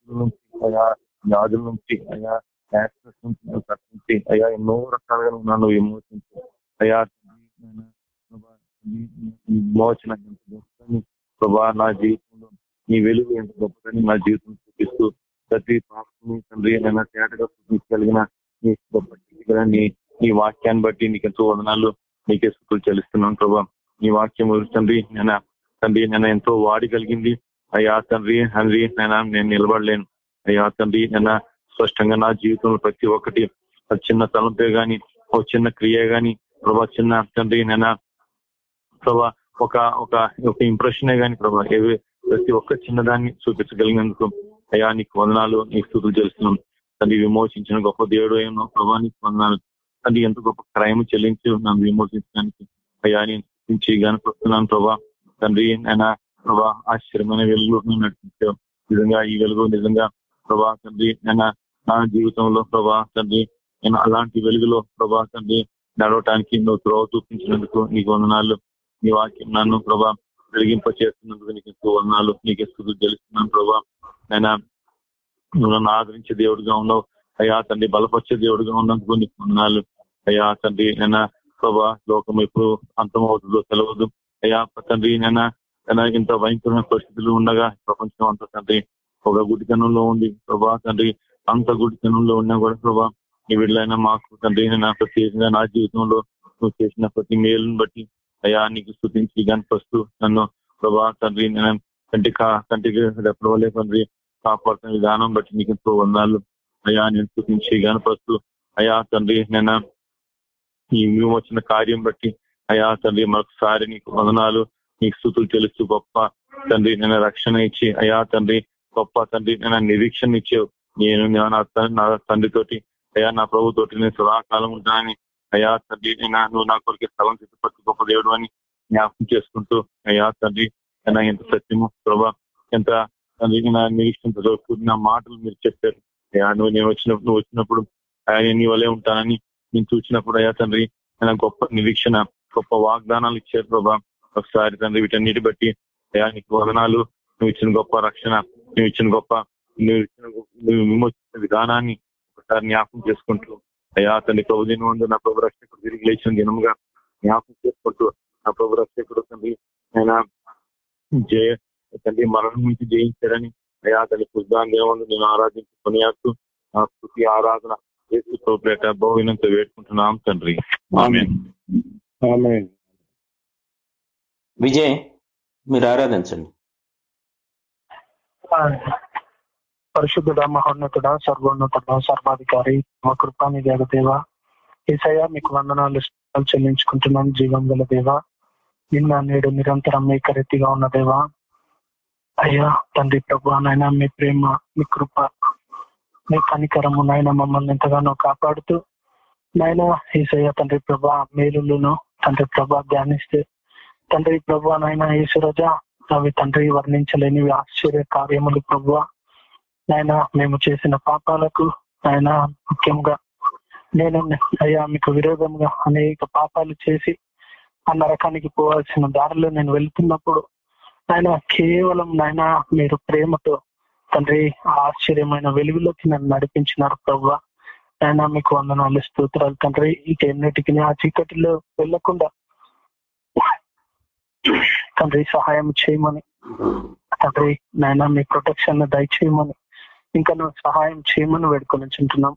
నుంచి అయ్యా వ్యాధుల నుంచి అయ్యా యాక్సిడెంట్ నుంచి నన్ను అయ్యా ఎన్నో రకాలుగా ఉన్నాను నన్ను విమోచించు. అయ్యా విమోచన ఎంత గొప్పదని ప్రభా నా జీవితంలో నీ వెలుగు ఎంత గొప్పదని నా జీవితం చూపిస్తూ ప్రతి పాపని తండ్రి నేను తేటగా చూపించగలిగిన నీ గొప్ప నీ నీ వాక్యాన్ని బట్టి నీకు ఎంతో వదనాలు నీకే సుఖులు చెల్లిస్తున్నాను ప్రభా. నీ వాక్యం తండ్రి నేను తండ్రి నేను ఎంతో వాడి కలిగింది. అయ్యా తండ్రి తండ్రి నేను నేను నిలబడలేను. అయ్యా తండ్రి నేను స్పష్టంగా నా జీవితంలో ప్రతి ఒక్కటి ఒక చిన్న తలంపే గాని ఒక చిన్న క్రియ గాని ప్రభా చిన్న తండ్రి నేను ప్రభా ఒక ఒక ఒక ఇంప్రెషనే గాని ప్రభా ప్రతి ఒక్క చిన్నదాన్ని చూపించగలిగినందుకు అయ్యా నీకు వందనాలు నీకు స్థుతులు చేస్తున్నాం తండ్రి విమోచించిన గొప్ప దేవుడు ఏమో ప్రభా నీకు వందనాలు. తండ్రి ఎంత గొప్ప క్రైమ్ చెల్లించి నన్ను విమోచించడానికి అయ్యా నేను స్థుతించి గణపడుతున్నాను ప్రభా తండ్రి ఆయన ప్రభా ఆశ్చర్యమైన వెలుగు నడిపించావు. నిజంగా ఈ వెలుగు నిజంగా ప్రభా తండ్రి ఆయన నా జీవితంలో ప్రభా తండ్రి నేను అలాంటి వెలుగులో ప్రభా తండ్రి నడవటానికి నువ్వు త్రోవ చూపించినందుకు నీకు వందనాలు. నీ వాక్యం నన్ను ప్రభా వెలిగింప చేస్తున్నందుకు నీకు ఎక్కువ వందనాలు. నీకు ఎక్కువ గెలుస్తున్నాను ప్రభా. ఆయన నువ్వు నన్ను ఆదరించే దేవుడిగా ఉన్నావు. అయ్యా తండ్రి బలపరిచే దేవుడిగా ఉన్నందుకు నీకు వందనాలు. అయ్యా తండ్రి నేను ప్రభా లోకం ఎప్పుడు అంతమవుతుందో తెలవదు. అయ్యా తండ్రి నేను ఇంత భయంకరమైన పరిస్థితులు ఉండగా ప్రపంచం అంత తండ్రి ఒక గుడితనంలో ఉంది ప్రభా తండ్రి అంత గుడితనంలో ఉన్నా కూడా ప్రభా ఈ వీళ్ళైనా మాకు తండ్రి నేను ప్రత్యేకంగా నా జీవితంలో నువ్వు చేసిన ప్రతి మేలుని బట్టి అయ్యా నీకు స్థుతించి కనిపిస్తూ నన్ను ప్రభా తండ్రి నేను కంటి కంటికి రెప్పవలే తండ్రి కాపాడుతున్న విధానం బట్టి నీకు ఎంతో వందాలు. అయ్యా నేను స్థుతించి కనిపిస్తూ అయ్యా తండ్రి నేను ఈ విమోచన కార్యం బట్టి అయ్యా తండ్రి మరొకసారి నీకు వందనాలు నీకు స్థుతులు తెలుస్తూ గొప్ప తండ్రి నేను రక్షణ ఇచ్చి అయ్యా తండ్రి గొప్ప తండ్రి నేను నిరీక్షణ ఇచ్చావు. నేను నా తండ్రి- తండ్రితోటి అయ్యా నా ప్రభుతోటి నేను సదాకాలం ఉంటానని అయ్యా తండ్రి నేను నువ్వు నా కొరికి స్థలం సిద్ధపరిచి గొప్ప దేవుడు అని జ్ఞాపకం చేసుకుంటూ అయ్యా తండ్రి అయినా ఎంత సత్యము ప్రభా ఎంత తండ్రి నా నిరీక్షణతో కూడిన మాటలు మీరు చెప్పారు. అయ్యా నువ్వు నేను వచ్చినప్పుడు నువ్వు వచ్చినప్పుడు ఆయన నీ వలే ఉంటానని నేను చూసినప్పుడు అయ్యా తండ్రి ఆయన గొప్ప నిరీక్షణ గొప్ప వాగ్దానాలు ఇచ్చారు ప్రభా. ఒకసారి తండ్రి వీటన్నిటి బట్టి అయ్యా నీకు వదనాలు నువ్వు ఇచ్చిన గొప్ప రక్షణ నువ్వు ఇచ్చిన గొప్ప నువ్వు ఇచ్చిన నువ్వు విమోచించిన విధానాన్ని ఒకసారి జ్ఞాపకం చేసుకుంటూ అయ్యా తండ్రి ప్రభు దీని నా ప్రభు రక్షకుడు తిరిగి లేచిన దినముగా జ్ఞాపకం చేసుకుంటూ నా ప్రభు రక్షకుడు తండ్రి ఆయన జయ తండ్రి మరణం నుంచి జయించాడని అయ్యా తండ్రి పుస్తకాన్ని ఏముంది నేను ఆరాధించి కొనియాడుతూ నా స్థుతి ఆరాధన పేట బహువినంత వేడుకుంటున్నాం తండ్రి. ఆమేన్.
ఆమేన్.
విజయ్ మీరు ఆరాధించండి.
పరిశుద్ధుడ మహోన్నతుడ సర్వోన్నతుడ సర్వాధికారి మా కృపాని దేవ ఏసయ్య మీకు వందనాలు చెల్లించుకుంటున్నాం జీవం గల దేవ నిన్న నేడు నిరంతరం మీ కరెత్తిగా ఉన్న దేవా అయ్యా తండ్రి ప్రభు నాయన మీ ప్రేమ మీ కృప మీ కనికరము నాయన మమ్మల్ని ఎంతగానో కాపాడుతూ నాయన ఏసయ్య తండ్రి ప్రభా మేలులను తండ్రి ప్రభా ధ్యానిస్తే తండ్రి ప్రభా నాయన ఈశ్వరజ అవి తండ్రి వర్ణించలేనివి ఆశ్చర్య కార్యములు ప్రభు. నాయన మేము చేసిన పాపాలకు ఆయన ముఖ్యంగా నేను అయ్యా మీకు విరోధంగా అనేక పాపాలు చేసి ఆ నరకానికి పోవాల్సిన దారిలో నేను వెళ్తున్నప్పుడు ఆయన కేవలం నాయన మీరు ప్రేమతో తండ్రి ఆ ఆశ్చర్యమైన వెలుగులోకి నన్ను నడిపించినారు ప్రభు ఆయన మీకు వందనాలు స్తోత్రాలు తండ్రి. ఇక ఎన్నిటికి ఆ చీకటిలో వెళ్ళకుండా తండ్రి సహాయం చేయమని. తండ్రి నాయన మీ ప్రొటెక్షన్ దయచేయమని. ఇంకా నువ్వు సహాయం చేయమని వేడుకొని తండ్రి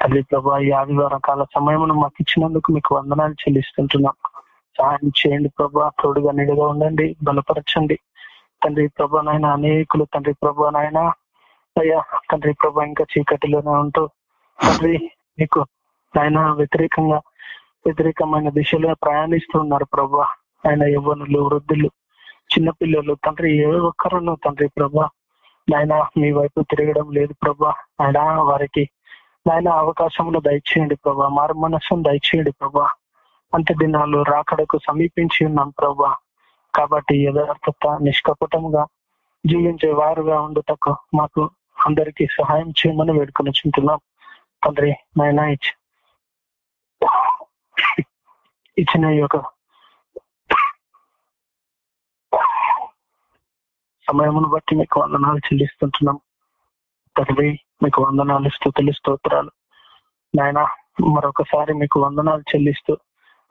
తల్లి ప్రభా ఈ ఆదివారం కాల సమయమును మాకు ఇచ్చినందుకు మీకు వందనాలు చెల్లిస్తుంటున్నాం. సహాయం చేయండి ప్రభా తోడుగా నిడుగా ఉండండి బలపరచండి. తండ్రి ప్రభా నాయన అనేకులు తండ్రి ప్రభా నాయన అయ్యా తండ్రి ప్రభా ఇంకా చీకటిలోనే ఉంటూ తండ్రి మీకు ఆయన వ్యతిరేకంగా వ్యతిరేకమైన దిశలో ప్రయాణిస్తున్నారు ప్రభా. ఆయన యవ్వనులు వృద్ధులు చిన్నపిల్లలు తండ్రి ఏ ఒక్కరును తండ్రి ప్రభా నాయన మీ వైపు తిరగడం లేదు ప్రభా. ఆయన వారికి నాయన అవకాశములు దయచేయండి ప్రభా. మారు మనస్సును దయచేయండి ప్రభా. అంత దినాలు రాకడకు సమీపించి ఉన్నాం ప్రభా. కాబట్టి యథార్థత నిష్కపటముగా జీవించే వారుగా ఉండుటకు మాకు అందరికి సహాయం చేయమని వేడుకొని చుంటున్నాం తండ్రి నాయన ఇచ్చిన ఈ యొక్క సమయమును బట్టి మీకు వందనాలు చెల్లిస్తుంటున్నాం. తండ్రి మీకు వందనాలు స్థుతులు స్తోత్రాలు. నాయన మరొకసారి మీకు వందనాలు చెల్లిస్తూ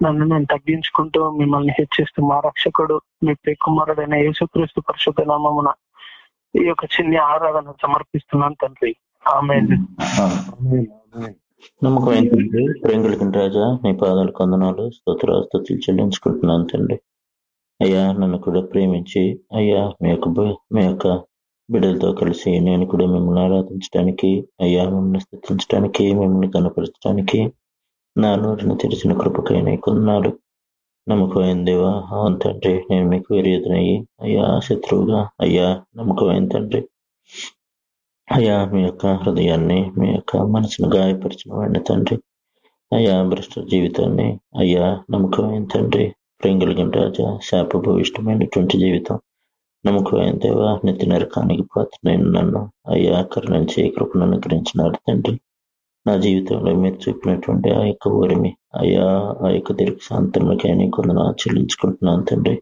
నన్ను నేను తగ్గించుకుంటూ మిమ్మల్ని హెచ్చిస్తూ మా రక్షకుడు మీ ప్రియకుమారుడైన యేసుక్రీస్తు పరిశుద్ధ నామమున ఈ యొక్క చిన్న ఆరాధన సమర్పిస్తున్నాను తండ్రి. ఆమె
నమ్మకం ఆమేన్.
నమ్మకమైన రాజా మీ పాదాలు కొందనాలు స్తోత్ర స్థుతులు చెల్లించుకుంటున్నాను తండ్రి. అయ్యా నన్ను కూడా ప్రేమించి అయ్యా మీ యొక్క మీ యొక్క బిడ్డలతో కలిసి నేను కూడా మిమ్మల్ని ఆరాధించడానికి అయ్యా మిమ్మల్ని స్థుతించడానికి మిమ్మల్ని కనపరచడానికి నా నోటిని తెరిచిన కృపకై కొందనాలు నమ్మకమైన దేవా అవును తండ్రి నేను మీకు విరోధనయ్యి అయ్యా శత్రువుగా అయ్యా నమ్మకమైన తండ్రి. అయ్యా మీ యొక్క హృదయాన్ని మీ యొక్క మనసును గాయపరిచిన వాడిని తండ్రి. అయ్యా భ్రష్ట జీవితాన్ని అయ్యా నమ్మకమైన తండ్రి. ప్రింగుల కలిగిన రాజా శాపభూయిష్టమైనటువంటి జీవితం. నమ్మకమైన దేవా నిత్య నరకానికి పాత్రనైన నన్ను అయ్యా కరుణించి కృపను అనుగ్రహించినాడు తండ్రి. నా జీవితంలో మీరు చూపినటువంటి ఆ యొక్క ఊరిమి అయ్యా ఆ యొక్క దీర్ఘ శాంతములకైనా కొందరు చెల్లించుకుంటున్నాను తండ్రి.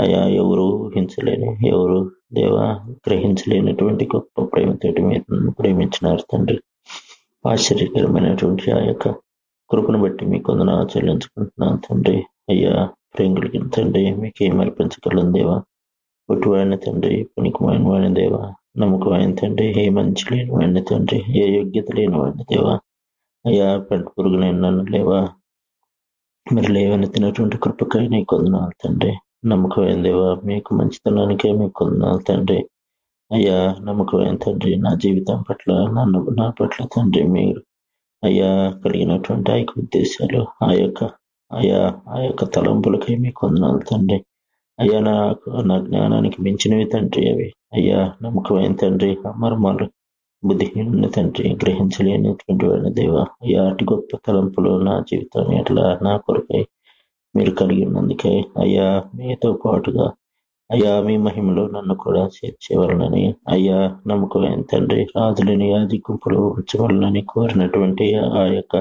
అయ్యా ఎవరు ఊహించలేని ఎవరు దేవ గ్రహించలేనటువంటి గొప్ప ప్రేమతోటి మీరు ప్రేమించినారు తండ్రి. ఆశ్చర్యకరమైనటువంటి ఆ యొక్క కృపను బట్టి మీ కొందరు చెల్లించుకుంటున్నాను తండ్రి. అయ్యా ప్రేమ కలిగిన తండ్రి మీకు ఏం దేవా? ఒట్టువాడిన తండ్రి పుణికమైన వాడిన దేవా? నమ్మకమైన తండ్రి ఏ మంచి లేనివాడిని తండ్రి ఏ యోగ్యత లేనివాడిని దేవా? అయ్యా పెంట పురుగులు నన్ను లేవా? మీరు తినటువంటి కృపకై నీకు వందనాలు తండ్రి. నమ్మకమైన దేవా మీకు మంచితనానికే మీకు వందనాలు తండ్రి. అయ్యా నమ్మకమైన తండ్రి నా జీవితం పట్ల నన్ను నా పట్ల తండ్రి మీరు. అయ్యా కలిగినటువంటి ఆ యొక్క ఉద్దేశాలు ఆ యొక్క అయ్యా ఆ యొక్క తలంపులకై మీకు వందనాలు తండ్రి. అయ్యా నాకు నా జ్ఞానానికి మించినవి తండ్రి అవి. అయ్యా నమ్మకమైన తండ్రి అమర్మాలు మర్మాలు బుద్ధిహీనుని తండ్రి గ్రహించలేనటువంటి వాడిన దేవ. అయ్యా అటు గొప్ప తలంపులు నా జీవితాన్ని అట్లా నా కొరకై మీరు కలిగి ఉన్నందుకై. అయ్యా మీతో పాటుగా అయ్యా మీ మహిమలో నన్ను కూడా చేర్చేవాలని అయ్యా నమ్మకమైన తండ్రి రాజులని ఆది గుంపులు ఉంచవలనని కోరినటువంటి ఆ యొక్క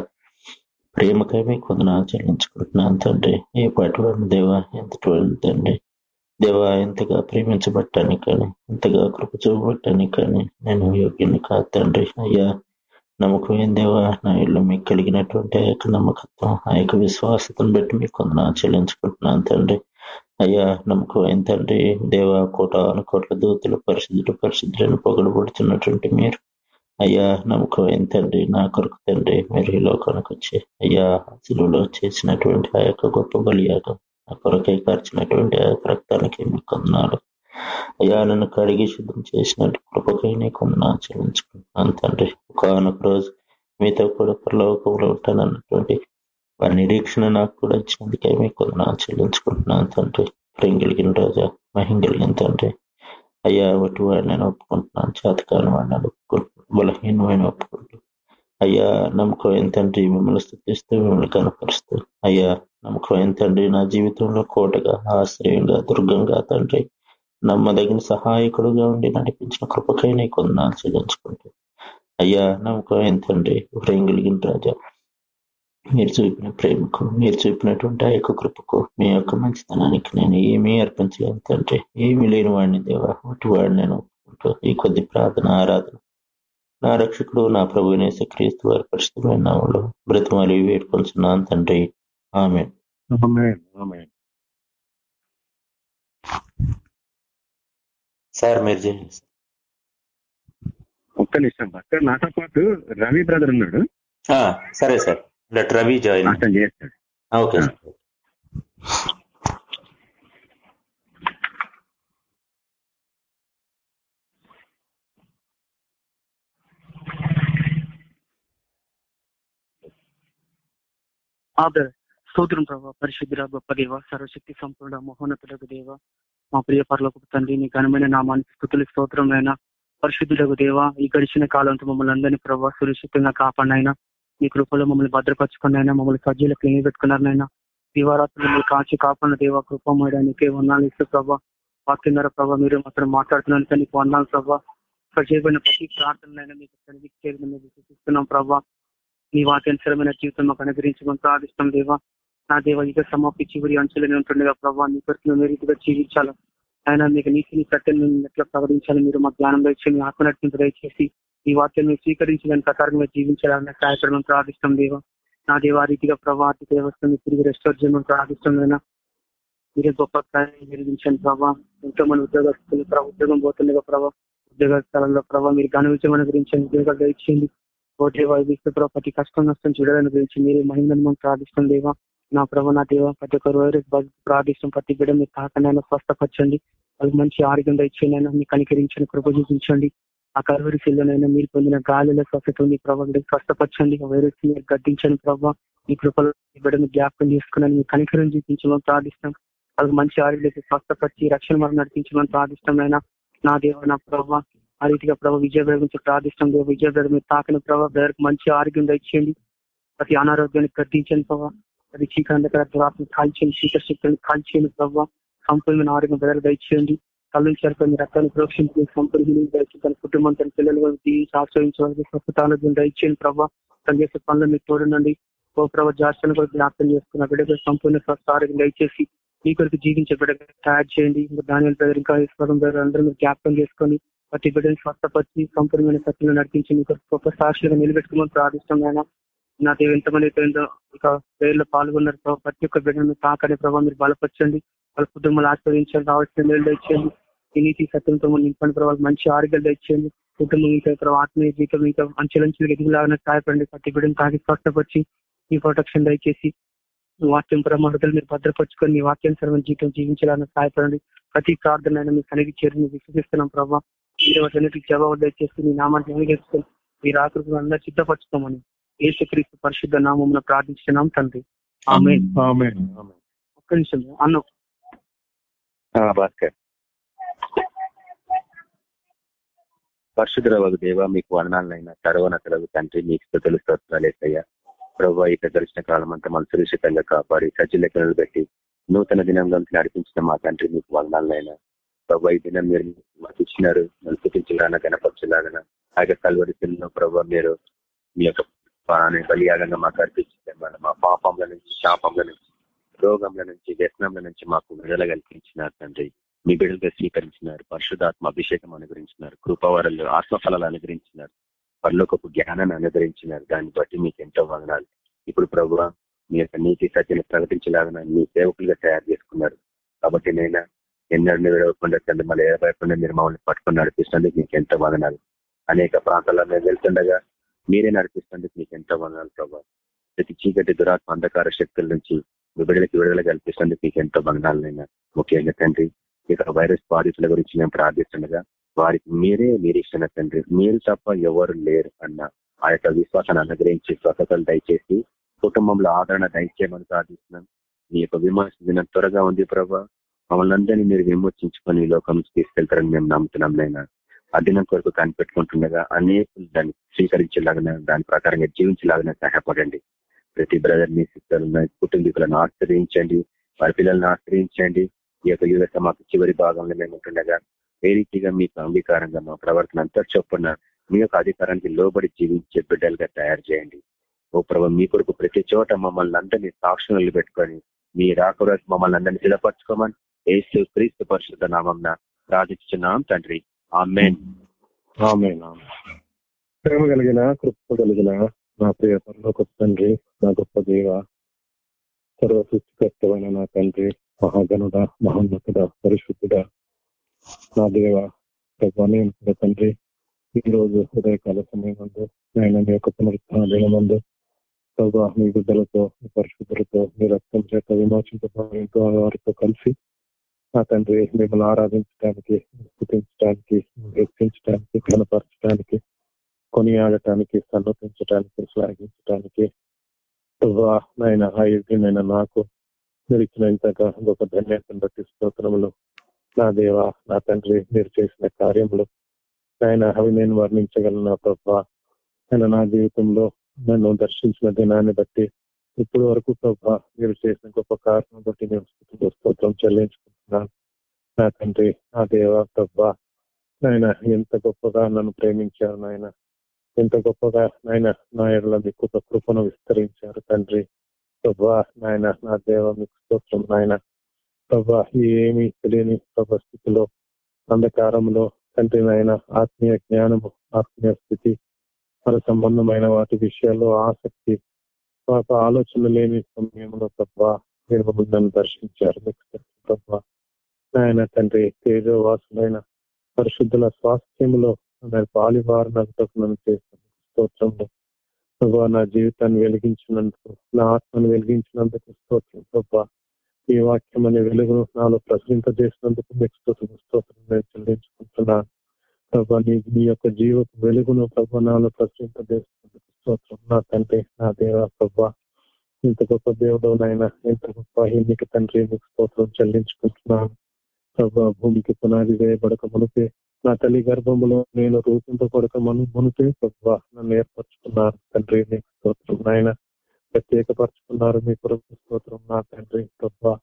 ప్రేమకై మీకు వందనాలు చెల్లించుకుంటున్నాను తండ్రి. ఏ పాటి వాడిని దేవా ఎంతటి వాడిని తండ్రి? దేవా ఎంతగా ప్రేమించబట్టానికి కానీ ఎంతగా కృప చూపబట్టానికి కానీ నేను యోగ్యుని కాదు తండ్రి. అయ్యా నమ్మకమైన దేవా నా ఇల్లు మీకు కలిగినటువంటి ఆ యొక్క నమ్మకత్వం ఆ యొక్క విశ్వాసతను బట్టి మీకు కొందన చెల్లించుకుంటున్నాను తండ్రి. అయ్యా నమ్మకమైన తండ్రి దేవ కోట కోట్ల దూతులు పరిశుద్ధులు పరిశుద్ధులను పొగడబడుతున్నటువంటి మీరు. అయ్యా నమ్మకమైన తండ్రి నా కొరకు తండ్రి మీరు ఈ లోకానికి వచ్చి అయ్యా చేసినటువంటి ఆ యొక్క గొప్ప బలియాగం నా కొరకై కార్చినటువంటి ఆ యొక్క రక్తానికి మీకు అయ్యా నన్ను కడిగి శుద్ధం చేసినట్టు కృపకై నీకు చెల్లించుకుంటున్నాను తండ్రి. ఒకనొక రోజు మీతో కూడా పరలోకంలో ఉంటానన్నటువంటి ఆ నిరీక్షణ నాకు కూడా ఇచ్చినందుకే మీకు నా చెల్లించుకుంటున్నాను తండ్రి. ప్రేమ కలిగిన రోజా మహిం కలిగిన తండ్రి. అయ్యా ఒకటి వాడిని నేను ఒప్పుకుంటున్నాను చేతకాని వాడిని ఒప్పుకుంటున్నాను బలహీనమైన ఒప్పుకుంటున్నాను. అయ్యా నమ్మకమైన తండ్రి మిమ్మల్ని స్థుతిస్తూ మిమ్మల్ని కనపరుస్తూ అయ్యా నమ్మకమైన తండ్రి నా జీవితంలో కోటగా ఆశ్రయంగా దుర్గంగా తండ్రి నమ్మదగిన సహాయకుడుగా ఉండి నడిపించిన కృపకై నీకు వందనాలు చెల్లించుకుంటూ అయ్యా నమ్మకమైన తండ్రి ప్రేమ కలిగిన రాజా మీరు చూపిన ప్రేమకు మీరు చూపినటువంటి ఆ యొక్క కృపకు మీ యొక్క మంచితనానికి నేను ఏమీ అర్పించలేను తండ్రి ఏమీ లేని వాడిని దేవా ఒకటి వాడిని నేను ఈ కొద్ది ప్రార్థన ఆరాధన నా రక్షకుడు నా ప్రభు క్రీస్తు వారి పరిశుద్ధమైన నామంలో బ్రతిమాలి వేడుకొంచున్నాను తండ్రి. ఆమె
ఆమేన్, ఆమేన్.
సార్ మీరు
ఒక్క నిమిషం అక్కడ నాతో పాటు రవి బ్రదర్ ఉన్నాడు.
ఆ, సరే సార్. రవి జాయిన్.
చేస్తాడు.
Okay sir.
ఆదర్ స్తోత్రం ప్రభావ పరిశుద్ధుల గొప్ప దేవ సర్వశక్తి సంపూర్ణ మహోన్నతులకు దేవ. మా ప్రియ పరలోకి తండ్రి నీ ఘనమైన నామానికి స్థుతులకు స్తోత్రమైన పరిశుద్ధులకు దేవ. ఈ గడిచిన కాలంతో మమ్మల్ని అందరినీ ప్రభావ సురక్షితంగా కాపాడినైనా మీ కృపలో మమ్మల్ని భద్రపరచుకున్నైనా మమ్మల్ని సజ్జీలకు ఏమి పెట్టుకున్నారనైనా దివారాత్రులు మిమ్మల్ని కాచి కాపాడిన దేవ కృపమయడానికే వందాలు ఇస్తూ ప్రభావ వాక్యం ద్వారా ప్రభావ మీరు మాత్రం మాట్లాడుతున్నాను నీకు వందాలు ప్రభావ ఇక్కడ చేయబడిన ప్రతి ప్రార్థనలైనా మీకు సన్నిధికి చేరిన ప్రభావ నీ వాక్యానుసరమైన జీవితం మాకు అనుగ్రహించమని ప్రార్థిస్తాం దేవా. నా దేవ ఇక సమాప్తి చివరి అంచులని ఉంటుండగా ప్రభావ నీ కొరకు మేము రీతిగా జీవించాలి ఆయన మీకు నీతిని సత్యం ఎట్లా ప్రకటించాలి మీరు మా జ్ఞానం దయచేసి మీ ఆత్మ దయచేసి ఈ వాక్యం మీరు స్వీకరించి దాని ప్రకారంగా జీవించాలని సహాయపడడం ప్రార్థిస్తాం దేవ. నా దేవ రీతిగా ప్రభావ ఆర్థిక వ్యవస్థను తిరిగి రెస్టోర్ చేయమని ప్రార్థిస్తాం మీరే గొప్ప కార్యం జరిగించండి ప్రభావ ఎంతో మంది ఉద్యోగస్తులు ఉద్యోగం పోతుండగా ప్రభావ ఉద్యోగ స్థలంలో ప్రభావ మీరు ఘన విజయం అనుగ్రహించండి ఉద్యోగాలు దయచేయండి. ఓ ప్రతి కష్టం నష్టం చూడాలని గురించి మీరే మహిళను మనం ప్రార్థిస్తాం దేవా. నా ప్రభు నా దేవ ప్రతి ఒక్క వైరస్ ప్రార్థిస్తాం ప్రతి బిడ్డ మీరు తాకనైనా స్వస్థపరచండి. వాళ్ళకి మంచి ఆరోగ్యం ఇచ్చేనైనా మీకు కనికరించండి కృప చూపించండి. ఆ కరువరి శిల్లోనైనా మీరు పొందిన గాలిలో స్వస్థత ఉంది. ప్రభావ స్వస్థపరచండి. ఆ వైరస్ మీరు గద్దించండి ప్రభావ మీ కృపలో మీ బిడ్డను జ్ఞాపకం చేసుకున్నాను మీ కనికరం చూపించమని ప్రార్థిస్తాం వాళ్ళకి మంచి ఆరోగ్యం స్వస్థపరిచి రక్షణ మనం నడిపించమని ప్రార్థిస్తాం అయినా నా దేవ నా ప్రభావ ఆ రీతిగా ప్రభావ విజయవాడ గురించి ప్రార్థిస్తాం దేవ విజయవాడ మీరు తాకిన ప్రభావ బ్రదర్కి మంచి ఆరోగ్యం దయచేయండి. ప్రతి అనారోగ్యాన్ని గద్దించండి ప్రభావ ప్రతి చీకరందకర దురాత్మ కాల్చేయండి. చీకర శక్తులను కాల్చేయండి ప్రభావ సంపూర్ణమైన ఆరోగ్యం బ్రదర్ దయచేయండి. కళ్ళు చేరుకొని రక్తాన్ని ప్రోక్షించి సంపూర్ణ దయచేసి తన కుటుంబం తన పిల్లలు దీవించి ఆశ్రయించడానికి స్వస్థత ఆరోగ్యం దయచేయండి ప్రభావ తను చేసే పనులు మీరు తోడునండి ఓ ప్రభావ జాస్టన్ కూడా జ్ఞాపకం చేసుకున్న బిడ్డకు సంపూర్ణ స్వస్థ ఆరోగ్యం దయచేసి మీ కొరకు జీవించే బిడ్డ తయారు చేయండి. ఇంకా దాని బ్రదర్ ఇంకా ఈశ్వరం బ్రదర్ అందరూ మీరు జ్ఞాపకం చేసుకొని ప్రతి బిడ్డని స్వస్థపరిచి సంపూర్ణమైన సత్యంలో నడిపించి మీకు గొప్ప సాక్షులుగా నిలబెట్టుకోమని ప్రార్థిస్తున్నాను నా దేవ ఎంతమంది అయితే ఉందో పేర్లో పాల్గొన్నారు ప్రతి ఒక్క బిడ్డను తాకని ప్రభావ మీరు బలపరచండి. వాళ్ళ కుటుంబాలు ఆశ్రయించండి రావాల్సిన మేలు ఇచ్చేయండి ఈ నీతి సత్యంతో నింపండి ప్రభావ మంచి ఆరోగ్యాలు ఇచ్చేయండి కుటుంబం ఇంకా ప్రభావ ఆత్మీయ జీవితం ఇంకా అంచెలంచెలు ఎదుగులాగా సహాయపడండి. ప్రతి బిడ్డను తాకి స్వస్థపరిచి మీ ప్రొటెక్షన్ దయచేసి వాక్యం ప్రమాణాలు మీరు భద్రపరుచుకొని మీ వాక్యానుసరమైన జీవితం జీవించాలని సహాయపడండి. ప్రతి ప్రార్థన మీ సన్నిధి చేరిని విశ్వసిస్తున్నాం ప్రభావ వాటికి జవాబు దయచేసి మీ నామాన్ని నెరవేర్చుకొని మీరు ఆకృతులు అందరూ సిద్ధపరచుకోమని ఏసుక్రీస్తు పరిశుద్ధ నామమున ప్రార్థించున్నాం తండ్రి. ఆమె
ఆమేన్, ఆమేన్.
ఒక్క నిమిషం అన్న.
భాస్కర్. పరిశుద్ధరవకు దేవ మీకు వర్ణాలైనా సర్వనతలకు తండ్రి మీకు స్థుతులు స్తోత్రాలేసయ్యా ప్రభు ఇక గడిచిన కాలం అంతా మన సురక్షితంగా కాపాడి సజ్జలెక్కలు పెట్టి నూతన దినంలో నడిపించిన మా తండ్రి మీకు వర్ణాలైనా ప్రభు ఈ దినం మీరు మాకు ఇచ్చినారు. మనం కనపరచలాగా గణపరచలాగా ఆ యొక్క మీరు మీ యొక్క ప్రాణాన్ని బలియాగంగా మాకు అర్పించారు మా పాపంల నుంచి శాపంల నుంచి రోగంల నుంచి వ్యసనంల నుంచి మాకు విడుదల కల్పించినారు తండ్రి. మీ బిడ్డలుగా స్వీకరించినారు. పరిశుధాత్మ అభిషేకం అనుగ్రహించినారు. కృపవరలు ఆత్మఫలాలు అనుగ్రహించినారు.
పరలోకపు జ్ఞానాన్ని అనుగ్రహించినారు. దాన్ని బట్టి మీకు ఎంతో వదనాలు. ఇప్పుడు ప్రభు మీ యొక్క నీతి సత్యని ప్రకటించలాగా మీ సేవకులుగా తయారు చేసుకున్నారు. కాబట్టి నైనా ఎన్నడూ విడవకుండా తండ్రి మళ్ళీ ఏడవకుండా మీరు మమ్మల్ని పట్టుకొని నడిపిస్తుంది మీకు ఎంతో వదనాలు. అనేక ప్రాంతాల్లో మేము వెళ్తుండగా మీరే నడిపిస్తుంది మీకు ఎంతో వదనాలు ప్రభావ ప్రతి చీకటి దురాత్మ అంధకార శక్తుల నుంచి విడుదలకి విడుదల కల్పిస్తుంది మీకు ఎంతో బంధనాలైనా ముఖ్యంగా తండ్రి ఇక్కడ వైరస్ బాధితుల గురించి మేము ప్రార్థిస్తుండగా వారికి మీరే నిరీక్షణ తండ్రి. మీరు తప్ప ఎవరు లేరు అన్న ఆ యొక్క విశ్వాసాన్ని అనుగ్రహించి స్వతలు దయచేసి కుటుంబంలో ఆదరణ దయచేయమని ప్రార్థిస్తున్నాం. మీ యొక్క విమర్శ దినం త్వరగా ఉంది ప్రభా. మమ్మల్ని అందరినీ మీరు విమోచించుకొని ఈ లోకం తీసుకెళ్తారని మేము నమ్ముతున్నాం నైనా ఆ దినం కొరకు కనిపెట్టుకుంటుండగా అనేకులు దాన్ని స్వీకరించేలాగా దాని ప్రకారంగా జీవించేలాగా సహాయపడండి. ప్రతి బ్రదర్ని సిస్టర్ కుటుంబీకులను ఆశ్రయించండి. వారి పిల్లలను ఆశ్రయించండి. ఈ యొక్క యువత మాకు చివరి భాగంలో మేము ఉంటుండగా ఏ రీతిగా మీకు అంగీకారంగా మా ప్రవర్తన అంతా చొప్పున మీ యొక్క అధికారానికి లోబడి జీవించే బిడ్డలుగా తయారు చేయండి. ఓ ప్రభు మీ కొరకు ప్రతి చోట మమ్మల్ని అందరినీ సాక్షులు పెట్టుకొని మీ రాకూర మమ్మల్ని అందరినీ సిద్ధపరచుకోమని ఏసు క్రీస్తు పరిశుద్ధ నామం ప్రార్థించున్నాం తండ్రి. ఆమెన్.
ప్రేమ కలిగిన కృప కలిగిన నా ప్రియ పరలోక తండ్రి నా గొప్ప దేవ సర్వ సృష్టికర్తమైన నా తండ్రి మహాగణుడ మహోన్నతుడ పరిశుద్ధుడ నా దేవ నేను తండ్రి ఈ రోజు ఉదయకాల సమయం ముందు నేను మీ యొక్క పునరుత్న దినమందు ప్రభా మీ బిడ్డలతో మీ పరిశుద్ధులతో మీ రక్తం చేత విమోచించడంతో వారితో కలిసి నా తండ్రి మిమ్మల్ని ఆరాధించడానికి స్థుతించడానికి హెచ్చించడానికి కనపరచడానికి కొనియాడటానికి సన్నతించడానికి శ్లాఘించడానికి నాయన ఆయుధ్యమైన నాకు మీరు ఇచ్చిన ఇంతగా గొప్ప ధన్యతను బట్టి స్తోత్రములు. నా దేవ నా తండ్రి మీరు చేసిన కార్యములు. ఆయన అవి నేను వర్ణించగలను నా ప్రభా. ఆయన నా జీవితంలో నన్ను దర్శించిన దినాన్ని బట్టి ఇప్పటి వరకు ప్రభా మీరు చేసిన గొప్ప కారణం బట్టి నేను స్తోత్రం చెల్లించుకుంటున్నాను. నా తండ్రి నా దేవ ప్రభా నాయన ఎంత గొప్పగా నన్ను ప్రేమించారు నాయన. ఎంత గొప్పగా నాయన నా ఎడల మీకు కృపను విస్తరించారు తండ్రి. ప్రభా నాయన నా దేవ మీకు స్తోత్రం నాయన. ప్రభా ఏమి తెలియని ప్రభా స్థితిలో అంధకారంలో తండ్రి నాయన ఆత్మీయ జ్ఞానము ఆత్మీయ స్థితి మన సంబంధమైన వాటి విషయాల్లో ఆసక్తి మాకు ఆలోచన లేని సమయంలో తప్ప మీరు మమ్మల్ని దర్శించారు. తప్ప నాయన తండ్రి తేజవాసులైన పరిశుద్ధుల స్వాస్థ్యంలో పాలివారు నన్ను చేస్తాను స్తోత్రంలో ప్రభా నా జీవితాన్ని వెలిగించినందుకు నా ఆత్మను వెలిగించినందుకు స్తోత్రం. ప్రభా ఈ వాక్యం అనే వెలుగును నాలో ప్రసరింపజేసినందుకు మీకు స్తోత్రం. స్తోత్రం నేను చెల్లించుకుంటున్నాను. ప్రభా నీ నీ యొక్క జీవకు వెలుగును ప్రభా నాలో ప్రసరింపజేసినందుకు స్తోత్రం నా తండ్రి నా దేవ ప్రభా ఇంత గొప్ప దేవుడు నాయన ఇంత గొప్ప ఎన్నిక తండ్రి మీకు స్తోత్రం చెల్లించుకుంటున్నాను ప్రభా భూమికి పునాది వేయబడక మునిపే నా తల్లి గర్భంలో నేను రూపింపబడక మను మునిపే ప్రభా నన్ను ఏర్పరచుకున్నారు తండ్రి మీకు స్తోత్రం నాయన ప్రత్యేకపరచుకున్నారు మీ కొరకు స్తోత్రం నా తండ్రి ప్రభా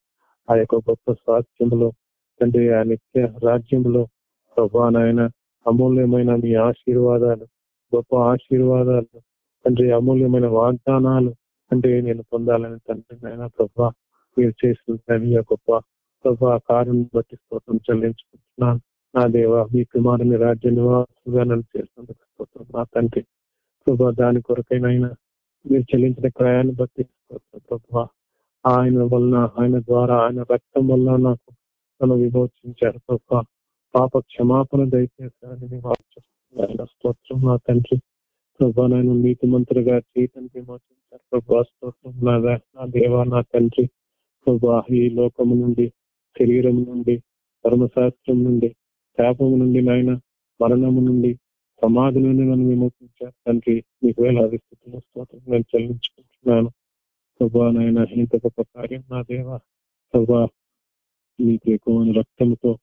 ఆ యొక్క గొప్ప స్వాస్థ్యంలో తండ్రి ఆ నిత్య రాజ్యంలో ప్రభా నాయన అమూల్యమైన మీ ఆశీర్వాదాలు గొప్ప ఆశీర్వాదాలు తండ్రి అమూల్యమైన వాగ్దానాలు అంటే నేను పొందాలని తండ్రి నాయన ప్రభా మీరు చేసిన గొప్ప ప్రభా కారం బట్టి స్తోత్రం చెల్లించుకుంటున్నాను. నా దేవ మీ కుమారుని రాజ్య నివాసుగా నన్ను చేసినందుకు స్తోత్రం. నా తండ్రి ప్రభా దాని కొరకైనా మీరు చెల్లించిన క్రయాన్ని బట్టి ప్రభా. ఆయన వలన ఆయన ద్వారా ఆయన రక్తం వల్ల నాకు తను విమోచించారు ప్రభా. పాప క్షమాపణ దయచేసి ఆయన స్తోత్రం నా తండ్రి. ప్రభా నేను నీతి మంత్రిగా జీతం విమోచించారు ప్రభా స్తోత్రం నా నా దేవ నా తండ్రి. ప్రభా ఈ లోకము నుండి శరీరం నుండి ధర్మశాస్త్రం నుండి శాపము నుండి నాయన మరణము నుండి సమాధి నుండి నన్ను విమోచించారు తండ్రి. మీకు వేలాది స్థితిలో స్తోత్రం నేను చెల్లించుకుంటున్నాను. ప్రభా నాయన ఇంత గొప్ప కార్యం నా దేవ. ప్రభా మీకు ఎక్కువ రక్తంతో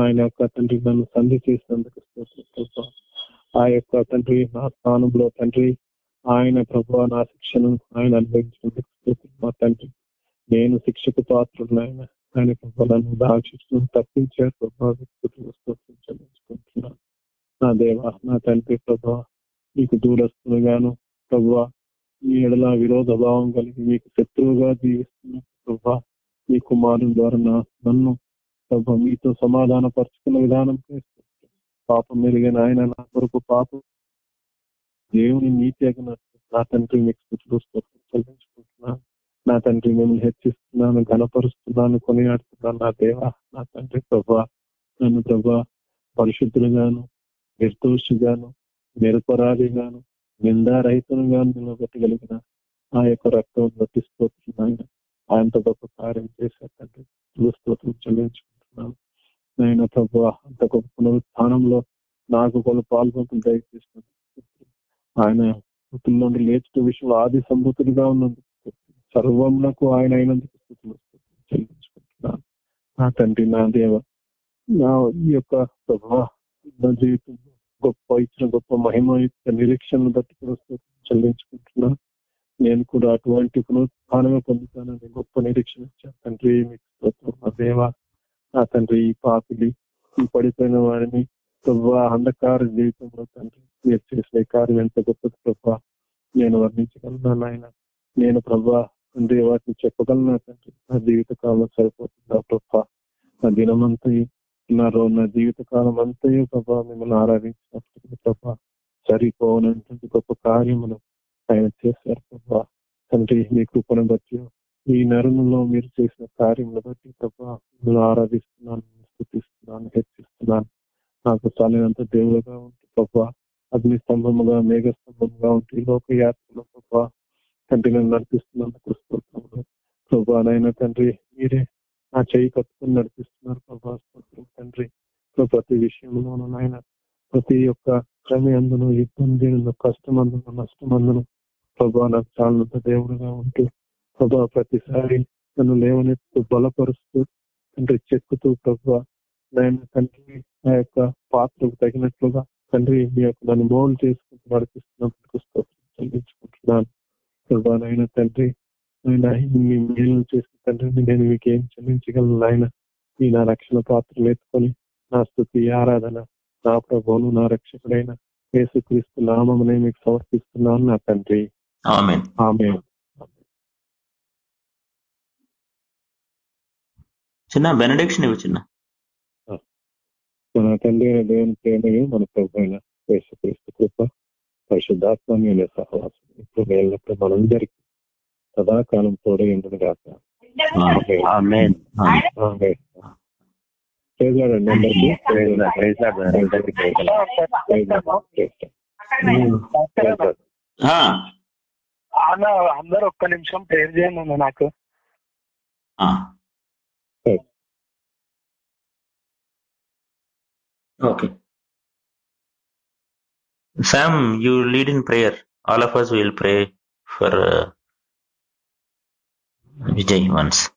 ఆయన యొక్క తండ్రి నన్ను సంధి చేసినందుకు స్తోత్రం ఆ యొక్క తండ్రి నా స్థానంలో తండ్రి ఆయన ప్రభు నా శిక్షను ఆయన అనుభవించినందుకు మా తండ్రి నేను శిక్షకు పాత్రుడు ఆయన ఆయన ప్రభావాలను దాక్షిస్తూ తప్పించారు. ప్రభావ నా దేవ నా తండ్రి ప్రభా మీకు దూరస్తులుగాను ప్రభా మీ ఎడల విరోధ భావం కలిగి మీకు శత్రువుగా జీవిస్తున్న ప్రభా మీ కుమారుని ద్వారా నన్ను ప్రభా మీతో సమాధాన పరుచుకున్న విధానం పాపం మెరుగైన ఆయన నా కొరకు పాపం. దేవుని నీతి నా తండ్రి మీకు స్థుతులు నా తండ్రి మిమ్మల్ని హెచ్చిస్తున్నాను ఘనపరుస్తున్నాను కొనియాడుతున్నాను నా దేవ నా తండ్రి ప్రభా నన్ను ప్రభా పరిశుద్ధులుగాను నిర్దోషిగాను నిరపరాధిగాను నిందారహితంగాను నిలబెట్టగలిగిన ఆ యొక్క రక్తం బట్టి ఆయన ఆయనతో గొప్ప కార్యం చేశారు తండ్రి. స్తోత్రం చెల్లించుకుంటున్నాను. నేను ప్రభా అంత గొప్ప పునరుత్నంలో నాకు కొన్ని పాల్గొంటుంది దయచేసినందుకు ఆయన మృతుల నుండి లేచిన విషయంలో ఆది సంభూతుడిగా ఉన్నందుకు సర్వం నాకు ఆయన అయినందుకు స్థుతులు చెల్లించుకుంటున్నాను. నా తండ్రి నా దేవ నా ఈ యొక్క ప్రభా నా జీవితంలో గొప్ప ఇచ్చిన గొప్ప మహిమ యొక్క నిరీక్షణను బట్టి కూడా చెల్లించుకుంటున్నాను. నేను కూడా అటువంటి పునరుత్నమే పొందుతానని గొప్ప నిరీక్షణ ఇచ్చాను. తండ్రి మీకు స్తోత్రం. నా దేవ నా తండ్రి ఈ పాపిలి ఈ పడిపోయిన వారిని ప్రభా అంధకార జీవితంలో తండ్రి మీరు చేసిన కార్యం ఎంత గొప్పది ప్రభా. నేను వర్ణించగలను నాయన? నేను ప్రభా తండ్రి వాటిని చెప్పగలను తండ్రి? నా జీవిత కాలం సరిపోతుందా ప్రభా? నా దినమంతయు నా రో నా జీవిత కాలం అంతయు ప్రభా మిమ్మల్ని ఆరాధించినప్పుడు ప్రభా సరిపోవనటువంటి గొప్ప కార్యమును ఆయన చేశారు ప్రభా. తండ్రి మీ కృపను బట్టి ఈ నరులలో మీరు చేసిన కార్యములు బట్టి ప్రభా మిమ్మల్ని ఆరాధిస్తున్నాను స్థుతిస్తున్నాను హెచ్చిస్తున్నాను. నాకు చాలినంత దేవుడుగా ఉంటుంది ప్రభా అగ్ని స్తంభముగా మేఘ స్తంభముగా ఉంటుంది లోక యాత్రలో ప్రభా తండ్రి నన్ను నడిపిస్తున్నందుకు స్తోత్రములు. ప్రభా తండ్రి మీరే నా చేయి కట్టుకుని నడిపిస్తున్నారు ప్రభా స్తోత్రం తండ్రి. ప్రతి విషయంలోనూ నాయన ప్రతి ఒక్క శ్రమ అందును ఇబ్బంది కష్టం అందును నష్టం అందును ప్రభా నాకు చాలినంత దేవుడుగా ఉంటూ ప్రభా ప్రతిసారి నన్ను లేవనెత్తు బలపరుస్తూ తండ్రి చెక్కుతూ ప్రభా నాయన తండ్రి ఆ యొక్క పాత్రకు తగినట్లుగా తండ్రి మీ యొక్క నన్ను మోల్డ్ చేసుకుంటూ నడిపిస్తున్నందుకు చెల్లించుకుంటున్నాను. ప్రభా నాయన తండ్రి ఆయన మీ మేలు చేసిన తండ్రిని నేను మీకు ఏం చెల్లించగలను? ఆయన ఈ నా రక్షణ పాత్రలు ఎత్తుకొని నా స్థుతి ఆరాధన నా ప్రభువును నా రక్షకుడైన యేసుక్రీస్తు నామమునే మీకు సమర్పిస్తున్నాను నా తండ్రి.
ఆమెన్.
ఆమె
చిన్న బెనడిక్షన్ ఇవ్వు చిన్న.
మన తండ్రి అయిన దేవుని ప్రేమయు మన ప్రభు అయిన యేసుక్రీస్తు కృప పరిశుద్ధాత్మీయ సహవాసం ఇప్పుడు ఎల్లప్పుడు మనందరికీ సదాకాలం తోడే ఉండదు కాక అందరికీ
అన్న అందరూ ఒక్క నిమిషం ప్రేర్ చేయండి నాకు.
Sam, you lead in prayer. All of us will pray for uh, Vijay once.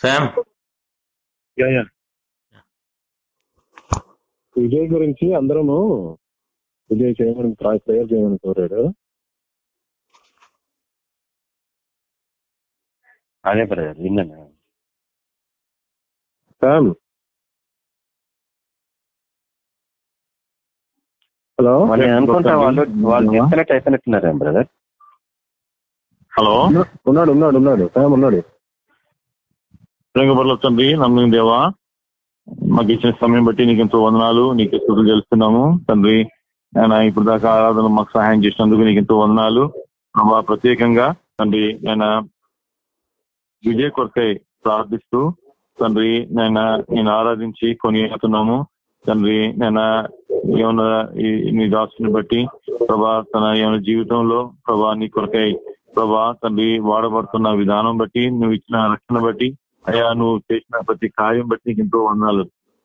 Sam,
yeah, yeah. Vijay గురించి అందరము విజయ్ చేయమని ప్రేయర్ చేయమని కోరాడు
అదే బ్రదర్ విన్నాను
హలో
అనుకుంటా వాళ్ళు వాళ్ళు డిస్కనెక్ట్ అయిపోయినట్టున్నారు బ్రదర్
హలో
ఉన్నాడు ఉన్నాడు ఉన్నాడు శామ్ ఉన్నాడు
ప్రేమపర్ల తండ్రి నమ్మకం దేవా మాకు ఇచ్చిన సమయం బట్టి నీకు ఎంతో వందనాలు నీకు స్థుతులు తెలుస్తున్నాము తండ్రి ఆయన ఇప్పుడు దాకా ఆరాధన మాకు సహాయం చేసినందుకు నీకు ఎంతో వందనాలు. ప్రభా ప్రత్యేకంగా తండ్రి ఆయన విజయ్ కొరకై ప్రార్థిస్తూ తండ్రి నేను నేను ఆరాధించి కొనియాడుతున్నాము. తండ్రి నేను ఏమన్నా నీ దాసుని బట్టి ప్రభా తన ఏమైనా జీవితంలో ప్రభా నీ కొరకై ప్రభా తండ్రి వాడబడుతున్న విధానం బట్టి నువ్వు ఇచ్చిన రక్షణ బట్టి అయ్యా నువ్వు చేసిన ప్రతి కార్యం బట్టి నీకు ఎంతో వందాలు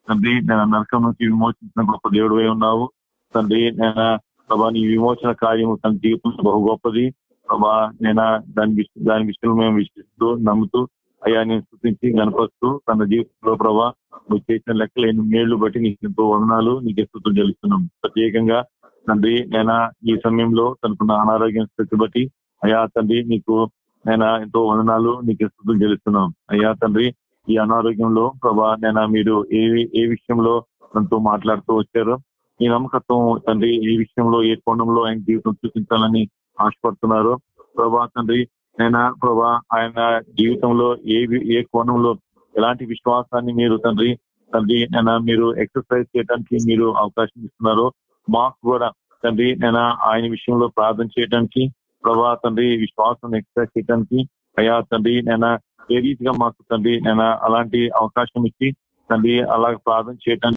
తండ్రి నేను నరకం నుంచి విమోచించిన గొప్ప దేవుడు ఉన్నావు. తండ్రి నేను ప్రభా నీ విమోచన కార్యము తన జీవితం బహు గొప్పది. ప్రభా నేను దాని దాని విషయంలో మేము విశ్వసిస్తూ నమ్ముతూ అయ్యా నేను స్థుతించి గణపరుస్తూ తన జీవితంలో ప్రభా నువ్వు చేసిన లెక్కలేని మేళ్ళు బట్టి నీకు ఎంతో వందనాలు నీకు స్థుతులు చెల్లిస్తున్నాం. ప్రత్యేకంగా తండ్రి నేను ఈ సమయంలో తనకున్న అనారోగ్యం స్థితి బట్టి అయ్యా తండ్రి నీకు నేను ఎంతో వందనాలు నీకు స్థుతులు చెల్లిస్తున్నాం. అయ్యా తండ్రి ఈ అనారోగ్యంలో ప్రభా నేను మీరు ఏ ఏ విషయంలో తనతో మాట్లాడుతూ వచ్చారో ఈ నమ్మకత్వం తండ్రి ఈ విషయంలో ఏ కోణంలో ఆయన జీవితం చూపించాలని ఆశపడుతున్నారు. ప్రభా తండ్రి నేను? ప్రభా ఆయన జీవితంలో ఏ ఏ కోణంలో ఎలాంటి విశ్వాసాన్ని మీరు తండ్రి తండ్రి నేను మీరు ఎక్సర్సైజ్ చేయడానికి మీరు అవకాశం ఇస్తున్నారు మాకు కూడా తండ్రి నేను ఆయన విషయంలో ప్రార్థన చేయడానికి ప్రభా తండ్రి విశ్వాసం ఎక్సర్సైజ్ చేయడానికి అయ్యా తండ్రి నేను ఏ రీతిగా మాకు తండ్రి నేను అలాంటి అవకాశం ఇచ్చి తండ్రి అలా ప్రార్థన చేయడానికి